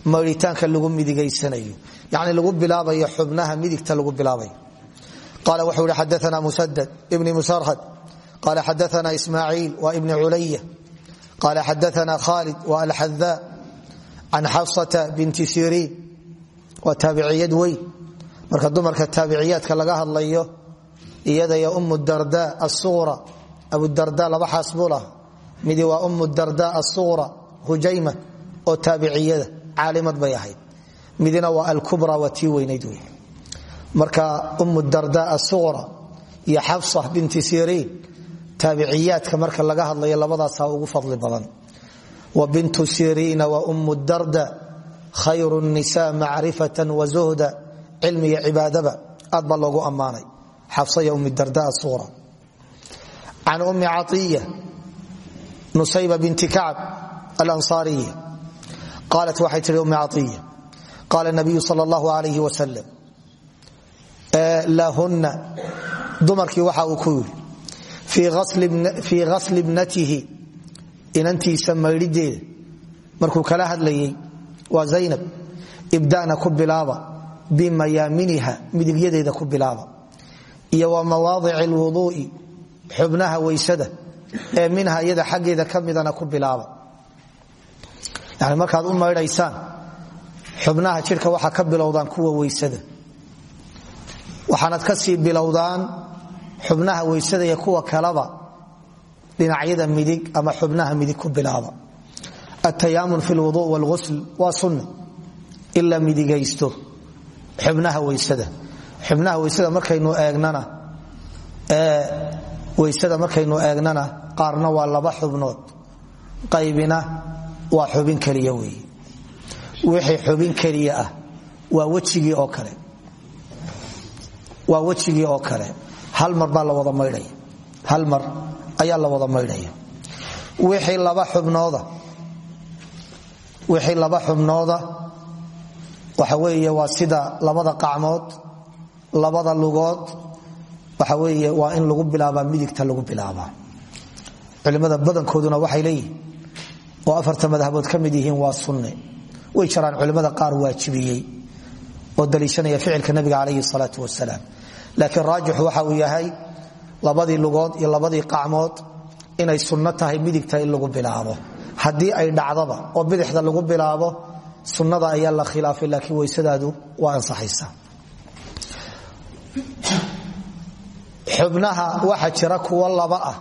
maydhitaanka lagu midigaysanayo. Yani lagu bilaabayo xubnaha midigta lagu bilaabayo. Qala wuxuu hi xadaana musadad musarhad. Qala xadaana ismaaciil wa ibni culaya qala xadaana khalid wa alxadaa can xafsata binti siriin waa taabiciyad weyn marka dumarka taabiciyaadka laga hadlayo iyadaya umu darda asuura abudarda laba xaas buu laha midi waa umu darda asuura hujayma oo taabiciyada caalimad bay ahayd. Midina waa alkubra waa tii weynayd wey marka umu darda asuura iyo xafsa binti siriin taabiciyaadka marka laga hadlayo labadaasaa ugu fadli badan. Wa bintu siriina wa umu darda khayru nisa macrifatan wa zuhda cilmi iyo cibaadaba aad baa loogu ammaanay. Xafsa iyo umi darda asuura can umi caiya nusayba binti kacb alansaariya qaalat waxay tihi umi caiya qaala nabiyu sal allahu alayh wasalam lahunna dumarkii waxa uu ku yidhi fii ghasli ibnatihi inantiisa maydhideeda. Markuu kala hadlayay waa zaynab ibdana ku bimayaaminiha midigyadeeda ku bilaaba. Iyo wa mawaadici lwuduui xubnaha weysada ee minha iyada xaggeeda ka ku bilaaba. Yani markaad u maydhaysaan xubnaha jidhka waxaa ka bilowdaan kuwa weysada waxaanad ka sii bilowdaan xubnaha weysada iyo kuwa kaleba dhinacyada midig ama xubnaha midig ku bilaaba. Atayaamun fi lwudu wlgusl waa sunna. In la midigaysto xubnaha weysada. Xubnaha weysada markaynu eegnana weysada markaynu eegnana qaarna waa laba xubnood. Qaybina waa xubin keliya weeye wixii xubin keliya ah waa wejigii oo kale. Waa wejigii oo kale. Hal mar baa la wada maydhaya. Hal mar ayaa la wada maydhaya. Wixii laba xubnooda waxa weeye waa sida labada qacmood labada lugood. Waxa weeye waa in lagu bilaabaa midigta lagu bilaabaa. Culimmada badankooduna waxay leeyihiin oo afarta madhabood ka yihiin waa sunne. Way jiraan culimmada qaar waajibiyey oo daliishanaya ficilka nabiga calayhi salaatu wasalaam laakiin raajixu waxa uu yahay labadii lugood iyo labadii qacmood inay sunno midigta in lagu bilaabo. Haddii ay dhacdaba oo bidixda lagu bilaabo sunnada ayaa la khilaafay laakiin weysadaadu waa ansaxaysa. Xubnaha waxa jira kuwo laba ah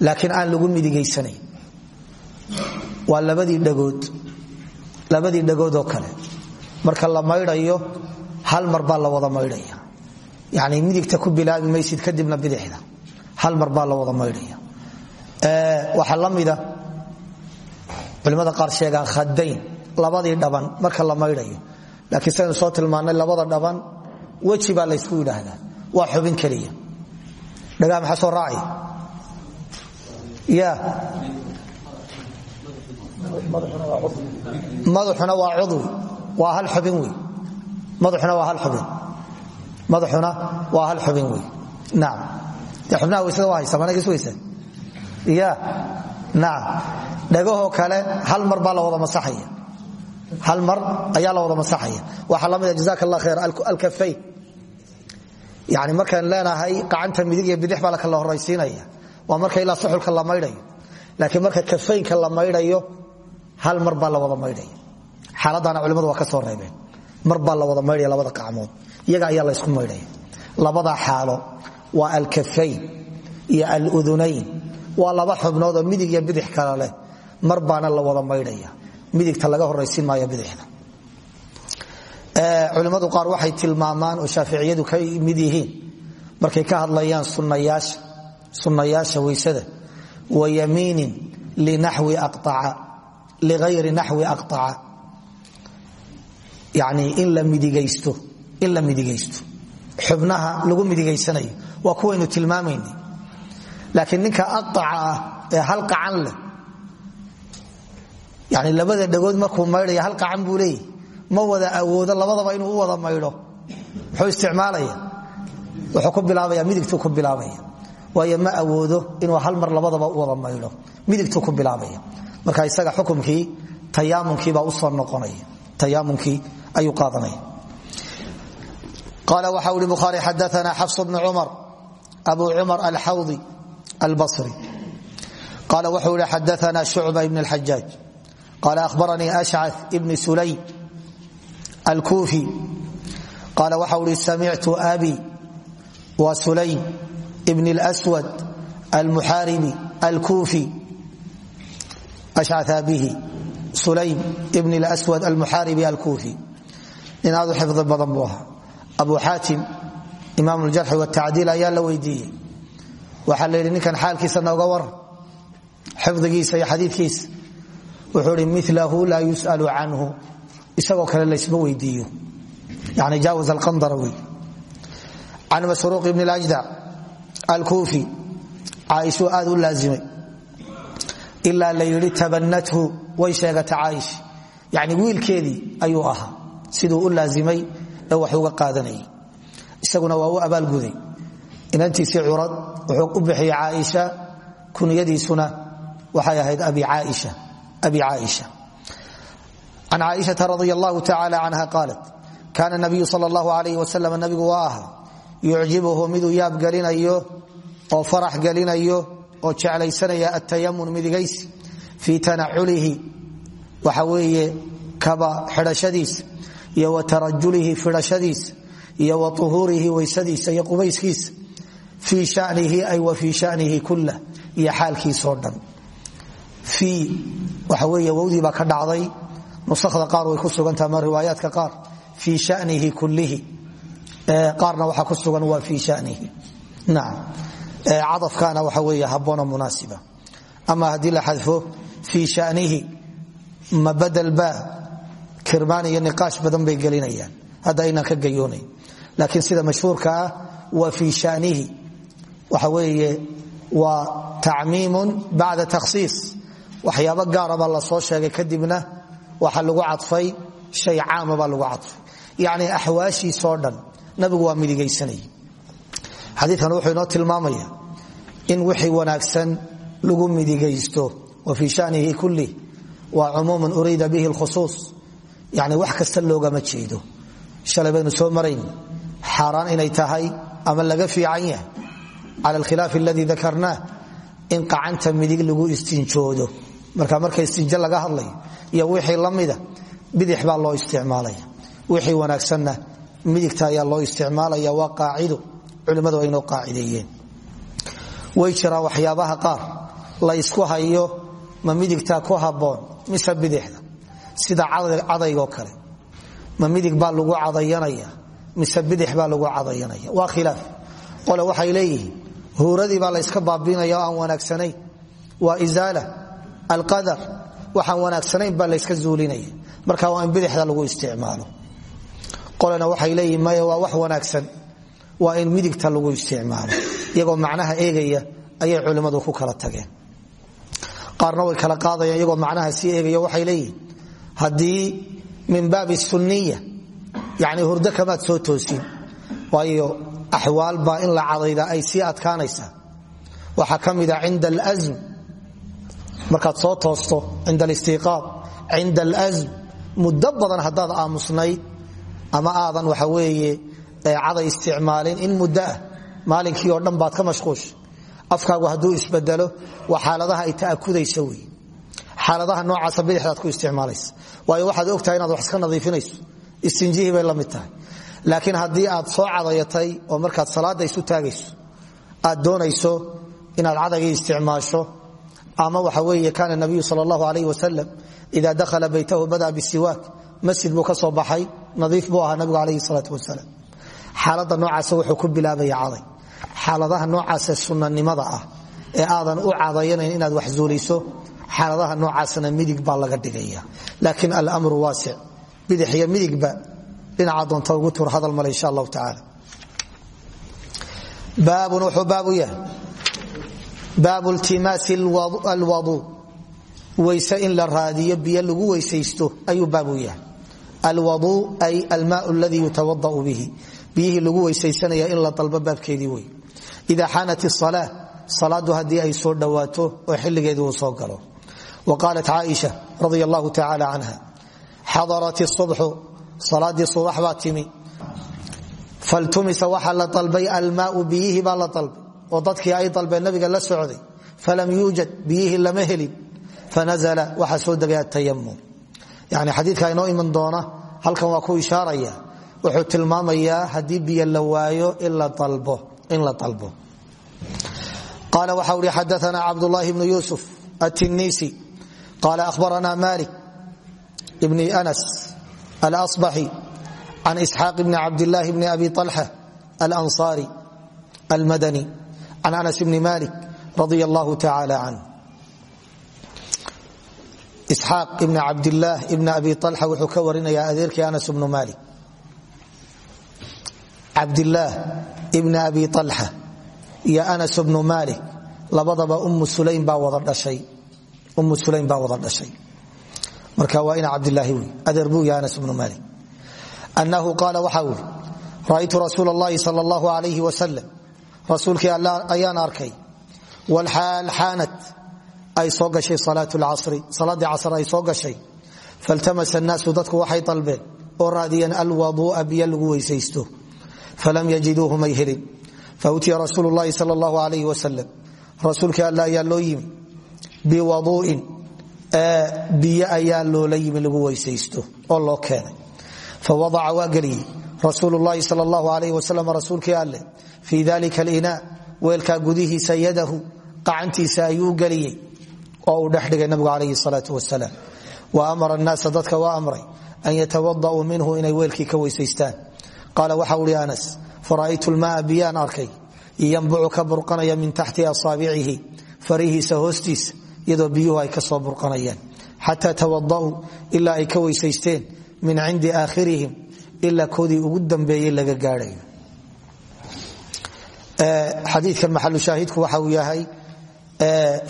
laakiin aan lagu midigaysanayn waa labadii dhagood labadii dhagood oo kale. Marka la maydhayo hal mar baa la wada maydhaya. Yani midigta ku bilaabi maysid kadibna bidixda. Hal mar baa la wada maydhaya. Waxaa la mida culimmada qaar sheegaan khadayn labadii dhaban marka la maydhayo. Laakiin saynu soo tilmaannay labada dhaban weji baa laysku yidhaahdaa. Waa xubin keliya. Dhagaa maxaa soo raacay? Ya madaxuna waa cudwi. Waa hal xubin wey madaxuna waa hal xubin. Madaxuna waa hal xubin wey naam. Dee xubnaha weysada waa haysa managis weysa ya naam. Dhagahoo kale hal mar baa la wada masaxaya. Hal mar ayaa la wada masaxaya. Waxaa la mida jazaak allah khayr alkafayn yani markaan leenahay gacanta midig iyo bidix baa la kala horaysiinaya waa marka ilaa suxulka la maydhayo. Laakiin marka kafaynka la maydhayo hal mar baa la wada maydhaya. Xaaladana culimadu waa ka soo reebeen. Mar baa la wada maydhaya labada gacmood. Iyaga ayaa laysku maydhaya. Labada xaalo waa alkafayn iyo aludunayn waa laba xubnood oo midig iyo bidix kala leh. Mar baana la wada maydhaya. Midigta laga horaysiin maayo bidixda. Culimmadu qaar waxay tilmaamaan oo shaaficiyadu ka mid yihiin. Markay ka hadlayaan sunnayaasha weysada wa yamiinin liayri naxwi aqaca yani in la midigaysto xubnaha lagu midigaysanayo. Waa kuwaynu tilmaamayna laakiin ninka aaca ah ee hal qacan leh yani labada dhagood markuu maydhaya hal qacan buu leeyahy ma wada awoodo labadaba inuu u wada maydho. Muxuu isticmaalaya. Wuxuu ku bilaabaya midigtuu ku bilaabaya. Waayo ma awoodo inuu hal mar labadaba u wada maydho. Midigtuu ku bilaabaya. Marka isaga xukumkii tayaamunkiibaa u soo noqonaya. Tayaamunkii ayuu qaadanaya. Qaala waxa ui bukhaari xadaana xafs bnu cumar. Abu cumar alxawdi albasri qaala wuxuu ihi xadaana shucba ibn اlxajaaj qaala ahbaranii ashcaث ibn sulaym alkuufi qaala waxa uhi samictu abi wa sulaym ibn اlswad almuxaaribi alkuufi ashca bihi sulaym ibn اlswad almuxaaribi alkuufi nin aad u xifdi badan buu ahaa abu xaatim imaam ljarxi wtacdiil ayaa la weydiiyey waxaa la yidhi ninkan xaalkiisa nooga waran xifdigiisa iyo xadiikiisa wuxuu i milahu laa yus'alu canhu. Isagoo kale laysma weydiiyo. Yani jaawaz alqandara wey can masruuq ibn اljdac alkuufi caaishuu aad u laazimay. Ilaa la yidhi tabanathu way sheegata caaisha. Yani wiilkeedii ayuu ahaa. Siduu u laazimay ee wax uga qaadanayay. Isaguna waa u abaalguday inantiisii curad wuxuu u bixiyey caaisha kunyadiisuna waxay ahayd abi caaisha can caaishata radi allahu tacala canha qaalat kaana nabiyu sal allahu alayh wasalam nabigu waa ahaa yucjibuhu miduu yaab gelinayo oo farax gelinayo oo jeclaysanaya atayamun midigaysi fii tanaculihi waxa weeye kaba xidhashadiisa iyo tarajulihi fidhashadiisa iyo wa uhuurihi iyo qubayskiisa fii shanihi ay wa fii shanihi kulah iyo xaalkiisoo dhan. Ii waxa wey wowdii baa ka dhacday nusakda qaar way ku sugantaha ama riwaayaadka qaar fii shanihi kulihi qaarna waxaa ku sugan waa fii shanihi. Naam. Cadafkaana waxa wey haboono munaasiba. Ama haddii la xadfo fii shanihi ma badel ba kirmaan iyo niqaash badan bay gelinayaan. Hadda aynaan fii waxa weeye waa tacmiimun bacda takhsiis. Waxyaabo gaarabaa la soo sheegay kadibna waxa lagu cadfay shay caama baa lagu cadfay. Yacni axwaashiisoo dhan nabigu waa midigaysanay. Xadiikan wuxuu inoo tilmaamaya in wixii wanaagsan lagu midigaysto wa fii shanihi kulih waa cumuuman uriida bihi lkhusuus yani wax kasta loogama jeedo. Shalay baynu soo marayn xaaraan inay tahay ama laga fiican yahay cala alkhilaaf aladii dakarnaa in qacanta midig lagu istinjoodo marka marka istinjo laga hadlayo iyo wixii lamida bidix baa loo isticmaalaya wixii wanaagsanna midigta ayaa loo isticmaalaya waa qaacido culimmadu aynoo qaacideeyeen way jiraan waxyaabaha qaar la ysku hayo ma midigtaa ku habboon mise bidixda sida cadaygoo kale ma midig baa lagu cadayanaya mise bidix baa lagu cadayanaya waa khilaaf qole waxay huuradii baa layska baabinaya oo aan wanaagsanayn. Waa isaala alqadar waxaan wanaagsanayn baa layska zuulinaya. Marka waa in bidixda lagu isticmaalo. Qolena waxay leeyihiin waa wax wanaagsan. Waa in midigta lagu isticmaalo. Iyagoo macnaha eegaya ayay culimmadu ku kala tageen. Qaarna kala qaadayaan iyagoo macnaha sii eegaya waxay leeyihiin haddii min baabi sunniya yani hurdo kamaad soo toosin waayo axwaal baa in la cadayda ay sii adkaanaysaa. Waxaa ka mida cinda alsm markaad soo toosto cinda alistiiqaad cinda alsm muddo badan haddaad aamusnayd ama aadan waxa weeye caday isticmaalin in muddo ah maalinkii oo dhan baad ka mashquusha afkaagu hadduu isbedelo xaaladaha ay ta'akudaysa wey xaaladaha noocaasa bidixdaad ku isticmaalaysa. Waayo waxaad ogtahay inaad wax iska nadiifinayso. Istinjihii bay la laakiin haddii aad soo cadayatay oo markaad salaada isu taagayso aad doonayso inaad cadagii isticmaasho ama waxa weeye kaana nabiyu sal allahu alayh ida dakhala baytahu bada bisiwaak masjid buu ka baxay nadiif buu ahaa nabigu alayhi salaatu wasalaam. Xaalada noocaasa wuxuu ku bilaabaya caday. Xaaladaha noocaasa sunanimada ah ee aadan u cadayanayn inaad wax zuuliso xaaladaha noocaasna midig baa laga dhigaya laakiin almru waasic bidix iyo midigba dhinaca doonta ugu tur hadal male insha allahu tacaala baabun wuxuu baabu yahay. Baabu iltimaasi alwaduu weyse in la raadiyo biyo lagu weysaysto ayuu baabu yahay. Alwaduu ay almaau aladii yutawadau bihi. Biyihii lagu weysaysanaya in la dalbo baabkeedii wey ida xaanat isala salaadu haddii ay soo dhowaato oo xilligeedii uu soo galo. Wa qaalat caaisha radia allahu tacaala canha xadarat salaadii subax baa timi. Faltumisa waxaa la dalbay almaau biyihii baa la dalbay oo dadkii ay dalbeen nabiga la socday. Falam yuujad biyihii lama helin. Fanazla waxaa soo degay atayamum yani xadiika inoo iman doona halkan waa ku ishaaraya. Wuxuu tilmaamayaa haddii biyo la waayo in la dalbo qaala waxa ui xadaana cabdulahi bnu yusuf atinisi qaala ahbarana malik bni anas alasbaxi can isxaaq bni cabdilaahi bni abi alxa alansari almadani can anas bni malik radi allahu taala canh isxaaq ibn cabdilaah ibn abi alxa wuxuu ka warinayaa adeerkii anas bnu malik cabdilaah ibn abi alxa iyo anas bnu malik labadaba ummu sulaym baa wada dhashay marka waa ina cabdilaahi wey adeer buu yahay anas bnu malik annahu qaala waxa uri ra'aytu rasuul اllahi sal اllahu alayh wasalam rasuulkii ayaan arkay. Wlxaal xaanat ay soo gashay salaat lcasri salaadii casr ay soo gashay. Faltamasa annaasu dadku waxay dalbeen oo raadiyeen alwaduu'a biyo lagu weysaysto. Falam yajiduuhu may helin. Fautiya rasuulu llahi sal allahu alayh wasalam rasuulkii alla ayaa loo biyo ayaa loola yimi lagu weysaysto oo loo keenay. Fawadaca waa geliyey. Rasuulu llahi sal allahu alayh wasalam rasuulkii alle fii dalika alinaa weelkaa gudihiisa yadahu qacantiisa ayuu geliyey oo uu dhexdhigay nabigu calayhi salaau wasalaam wa amara annaasa dadka waa amray an yatawada'uu minhu inay weelkii ka weysaystaan. Qaala waxa uhi anas fara'aytu lmaaa biyaan arkay yanbucu ka min taxti asaabicihi farihiisa hoostiisa iyadoo biyuhu ay ka soo burqanayaan. Xataa tawada'uu ilaa ay ka weysaysteen min cindi aakhirihim ilaa koodii ugu dambeeyey laga gaadhayo. Xadiikan maxalu shaahidku waxa uu yahay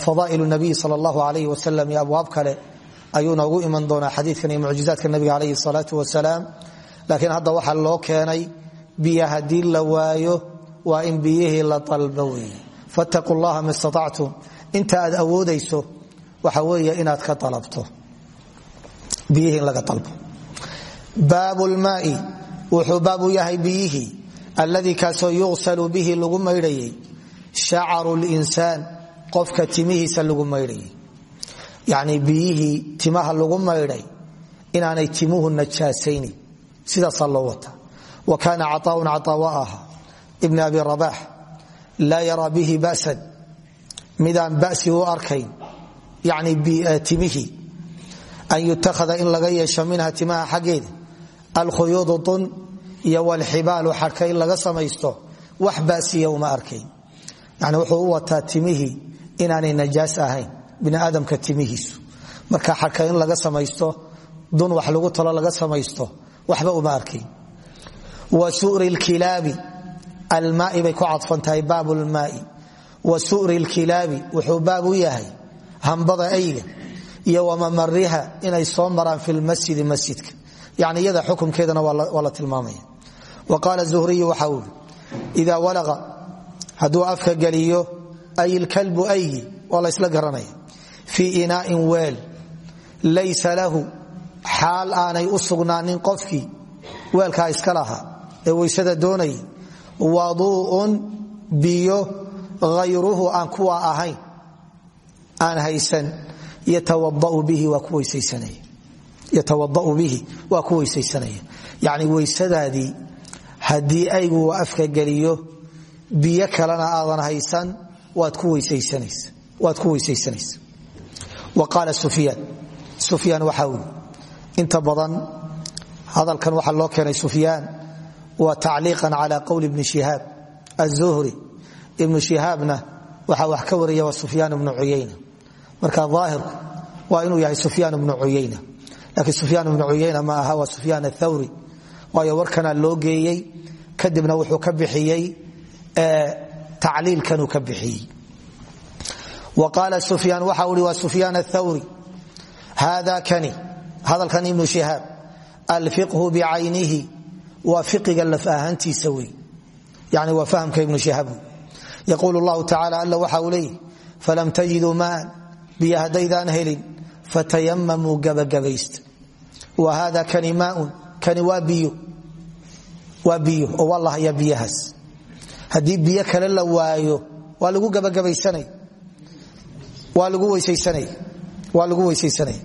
fadaail nabiy sal allahu alayh wasalam iyo abwaab kale ayuuna ugu iman doonaa xadiikan iyo mucjizaadka nabiga alayhi salaau wasalaam laakiin hadda waxaa loo keenay biyo haddii la waayo waa in biyihii la dalbo weeye. Fattaquu inta aad awoodayso waxa weeye inaad ka dalabto. Biyihii in laga dalbo. Baabu lmaai wuxuu baabu yahay biyihii alladii kaasoo yuqsalu bihi lagu maydhayay shacaru linsaan qofka timihiisa lagu maydhayay. Yacnii biyihii timaha lagu maydhay inaanay timuhu najaasaynin sidaasaa loo wa kaana caطaaun caطaawa aha. Ibn abi rabax laa yaraa bihi ba'san midaan ba'si u arkayn yani timihii an yutakhada in laga yeesho minha timaha xaggeeda alkhuyuudu tun iyo wlxibaalu xadhka in laga samaysto wax basiya uma arkayn. Yani wuxuu u wataa timihii inaanay najaas ahayn biniaadamka timihiisu. Marka xarka in laga samaysto dun wax lagu talo laga samaysto waxba uma arkayn. Wa suri lkilaabi almaai bay ku cadfan tahay baab lmaai wa suri lkilaabi wuxuu baab u yahay hambada ayga iyo wamamariha inay soo maraan fi lmasjidi masjidka. Yani iyada xukumkeedana waa la wa qaala zuhriyu waxa ui ida walaqa hadduu afka geliyo ay ilkalbu aygi waa la ysla garanaya fii inaain weel laysa lahu xaal aanay u sugnaanin qofkii weelkaa iska lahaa ee weysada doonaya waduu'un biyo hayruhu aan kuwa ahayn aan haysan yatawadau bihi waa ku weysaysanaya yani weysadaadii haddii aygu afka geliyo biyo kalena aadan haysan waad ku weysaysanaysa wa qaala sufyaan sufyaan waxaa ui inta badan hadalkan waxaa loo keenay sufyaan waa tacliiqan cala qowli ibni shihaab azuhri ibnu shihaabna waxaa wax ka waraya waa sufyaan ibnu cuyayna marka aahirku waa inuu yahay sufyaan ibnu uyayna. Laakiin sufyaan ibnu uyayna ma aha waa sufyaan athawri. Waayo warkanaa loo geeyey kadibna wuxuu ka bixiyey tacliilkanuu ka bixiyey. Wa qaala sufyaan waxa ui waa sufyaan athawri. Hada kani. Hadalkan ibnu shihaab. Alfiqhu bicaynihi waa fiqiga laf ahaantiisa wey yani waa fahamka ibnu shihaab yaquul llahu tacala alla waxa uu leeyih falam tajiduu maan biyo haddaydaan helin fatayamamuu gabagabaysta wa hada kani maaun kani waa biyo oo waa la hayaa biyahaas haddii biyo kale la waayo waa lagu gabagabaysanaya waa lagu weysaysanaya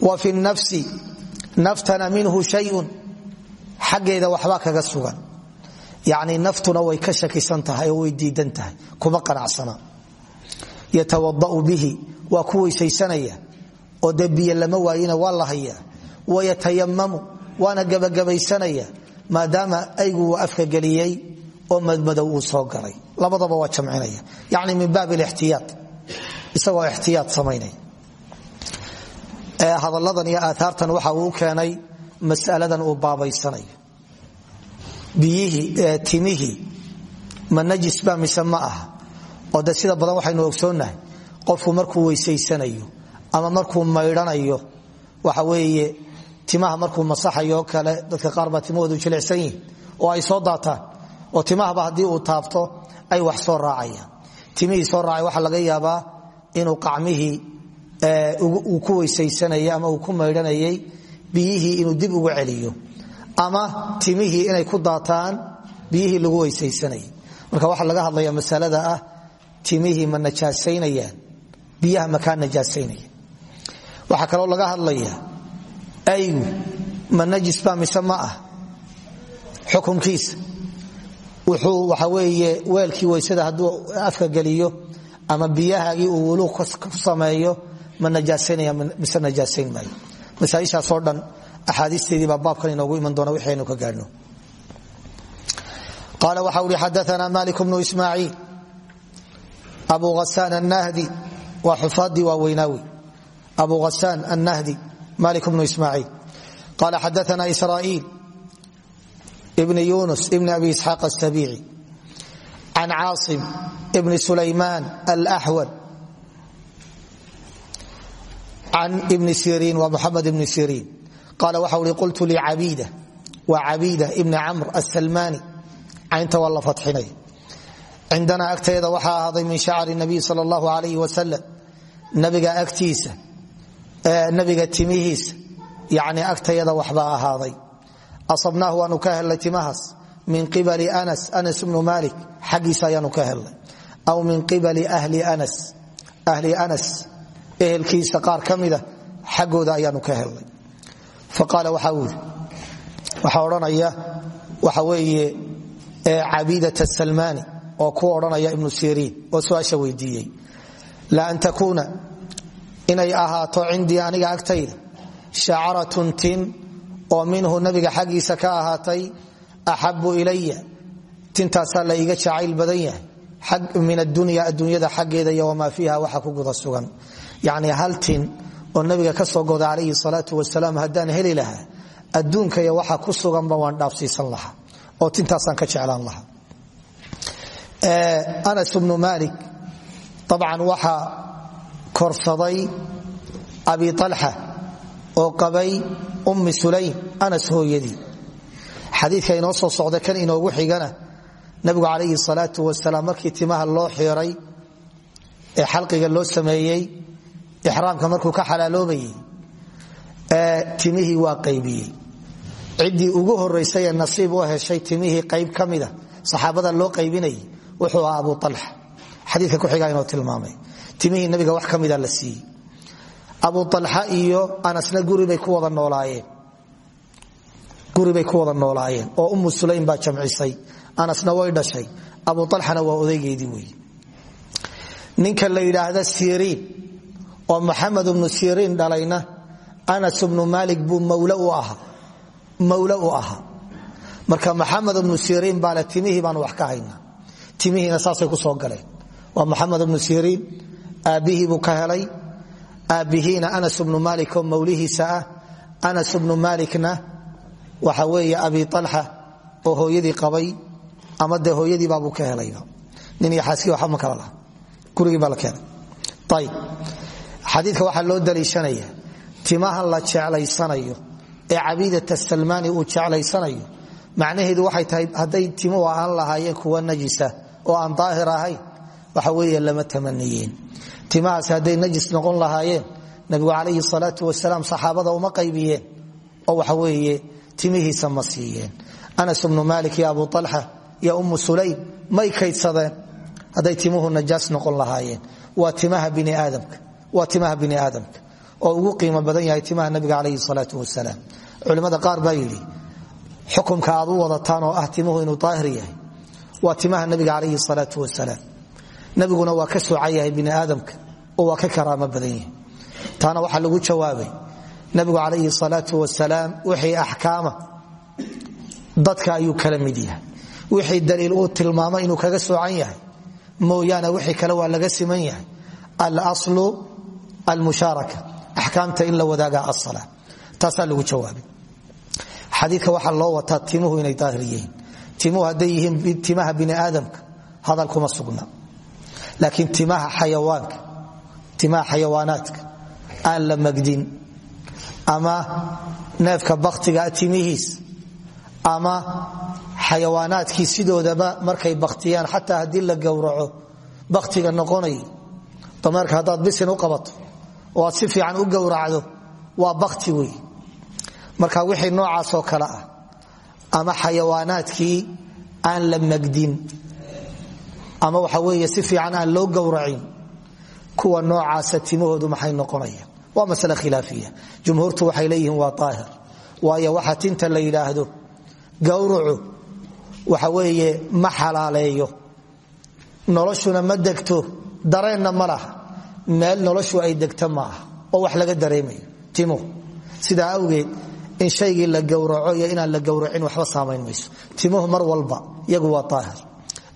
wa fi nafsi naftana yacni naftuna way ka shakisan tahay oo way diidan tahay. Kuma qanacsana. Yatawadau bihi. Waa ku weysaysanaya. Oo dee biyo lama waayina waa la hayaa. Wayatayamamu waana gabagabaysanaya. Maadaama aygu uu afka geliyey oo madmadow uu soo galay labadaba waa jamcinaya. Yani min baab lixtiyaa biyihii timihii ma najisba mise ma aha. Oo de sida badan waxaynu ogsoonnahay qofku markuu weysaysanayo ama markuu maydhanayo waxa weeye timaha markuu masaxayo kale dadka qaar baa timahoodu jilicsan yihiin oo ay soo daataan oo timahaba haddii uu taabto ay wax soo raacayaan. Timihii soo raacay waxaa laga yaabaa inuu qacmihii uu ku weysaysanayay ama uu ku maydhanayay biyihii inuu dib ugu celiyo ama timihii inay ku daataan biyihii lagu weysaysanayay marka waxaa laga hadlaya masalada ah timihii ma najaasaynayaan biyaha makaa najaasaynaya waxaa kaloo laga hadlaya aygu ma najisba mise ma ah? Wuxuu waxa weeye weelkii weysada hadduu afka geliyo ama biyahaagii uu wulu ku sameeyo ma najaasaynaya mise najaasayn maayo. Masaaishaasoo dhan axaadiisteedii baa baabkan inoogu iman doona wixii aynu ka gaadhno qaala waxa uhi xadaana malik bnu ismaaciil abu hasaan annahdi waa xufaadii waa weynaawi abu hasaan annahdi malik bnu ismaaciil qala xadaana israa'iil ibn yunus ibn abi isxaaq asabiici can caasim ibn sulaymaan alaxwal can ibni siriin wa muxamed ibni siriin qaala waxa uhi qultu licabiida wa cabiida ibni camr asalmani caynta waa la fatxinay. Cindanaa agteeda waxaa ahaaday min shacri nabiy sal allahu alayh wasalam nabiga agtiisa nabiga timihiisa yani agtayada waxbaa ahaaday. Asabnaahu waanu ka helnay timahaas. Min qibali anas anas bnu malik xaggiisa ayaanu ka helnay. Aw min qibali ahli anas ehelkiisa cabiidat salmani oo ku odhanaya ibnu siriin oo su'aasha weydiiyey. La an takuuna inay ahaato cindii aniga agtayda shacaratun tin oo minhu nabiga xaggiisa ka ahaatay axabu ilaya tintaasaa la iiga jacayl badan yahay min adunya adduunyada xaggeeda iyo wamaa fiiha waxa ku guda sugan. Yacni hal tin oo nabiga ka soo goda calayhi salaatu wasalaam haddaan heli lahaa adduunka iyo waxa ku suganba waan dhaafsiisan lahaa oo tintaasaan ka jeclaan lahaa. Anas bnu malik abcan waxaa korsaday abi alxa oo qabay ummi sulaym anas hooyadii. Xadiika inoo soo socda kan inoogu xigana nabigu calayhi salaau wasalaam markii timaha loo xiiray ee xalqiga loo sameeyey ixraamka markuu ka xalaaloobayey timihii waa qaybiyey. Ciddii ugu horaysay ee nasiib u heshay timihii qayb ka mida saxaabada loo qaybinayay wuxuu ahaa abu alxa xadiika kuxiga inoo tilmaamay. Timihii nabiga wax ka mida la siiyey. Abu alxa iyo anasna guribay ku wada noolaayeen. Oo ummu sulaym baa jamcisay. Anasna way dhashay. Abu alxana waa odaygeedii wey ninka la yidhaahda siriin oo maxamed bnu siriin dhalayna anas bnu maalik buu mawle u ahaa marka maxamed bnu siriin baale timihii wax ka haynaa. Timihiina saasay ku soo galeen. Waa maxamed bnu siriin aabbihii buu ka helay. Aabbihiina anas bnu maalik oo mawlihiisa ah. Anas bnu maalikna waxa weeye abi alxa oo hooyadii qabay ama de hooyadiibaabuu ka helayba nin iyo xaaskii ma kala laha. Gurigii baa la xadiidka waxaa loo daliishanaya timahan la jeclaysanayo ee cabiidata salmaani uu jeclaysanayo macnaheedu waxay tahay hadday timuhu ahaan lahaayeen kuwa najisa oo aan daahir ahayn waxa weeye lama tamaniyeen timahaas hadday najis noqon lahaayeen nabigu calayhi salaatu wasalaam saxaabada uma qaybiyeen oo waxa weeye timihiisa ma anas bnu maalik iyo abu alxa iyo ummu sulaym may kaydsadeen hadday timuhu najaas noqon lahaayeen. Waa timaha bini aadamka oo ugu qiimo badan yahay timaha nabiga calayhi salaatu wasalaam. Culimmada qaar baa yidhi xukumka aad u wadataan oo ah timuhu inuu daahir yahay waa timaha nabiga calayhi salaatu wasalaam. Nabiguna waa ka soocan yahay bini aadamka oo waa ka karaamo badan yahay. Taana waxaa lagu jawaabay nabigu calayhi salaatu wasalaam wixii axkaama dadka ayuu kala mid yahay. Wixii daliil uu tilmaamay inuu kaga soocan yahay mooyaane wixii kale waa laga siman yahay. Alaslu almushaaraka axkaamta in la wadaagaa asala taasaa lagu jawaabay xadiika waxaa loo wataa timuhu inay daahir yihiin timuhu hadday yihiin timaha bini aadamka hadal kuma sugna laakiin timaha xayawaanka timaha xayawaanaadka aan la magdin ama neefka baktiga timihiis ama xayawaanaadkii sidoodaba markay baktiyaan xataa haddii la gowraco baktiga noqonay oo si fiican u gowracdo waa bakti wey marka wixii noocaasoo kale ah ama xayawaanaadkii aan la magdin ama waxa weeye si fiican aan loo gowracin kuwa noocaasa timahoodu maxay noqonayaan? Waa masale khilaafiya. Jumhuurtu waxay leeyihiin waa aahir waayo waxa tinta la yidhaahdo gowrucu waxa weeye ma xalaaleeyo. Noloshuna ma degto dareenna ma meel noloshu ay degta ma aha oo wax laga dareemayo. Timuhu sidaa awgeed in shaygii la gowraco iyo inaan la gowracin waxba saamayn mayso. Timuhu mar walba iyagu waa aahir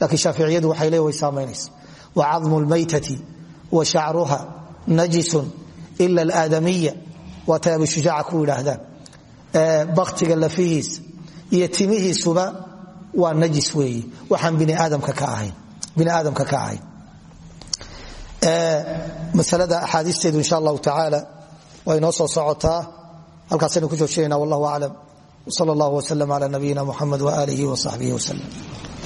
laakiin shaaficiyadu waxay le way saamaynaysa wa cadmu lmaytati wa shacruha najisun ila alaadamiya waatay abushujaaca ku yidhaahdaan. Baktiga lafihiisa iyo timihiisuba waa najis weeye waxaan biniaadamka ka ahayn masalada axaadiisteedu insha allahu tacaala waa inoo soo socotaa. Halkaasaynu ku joojinayna wallahu aclam wsal allah wslm cla nabiyina muxamed waaalihi wasaxbihi wslm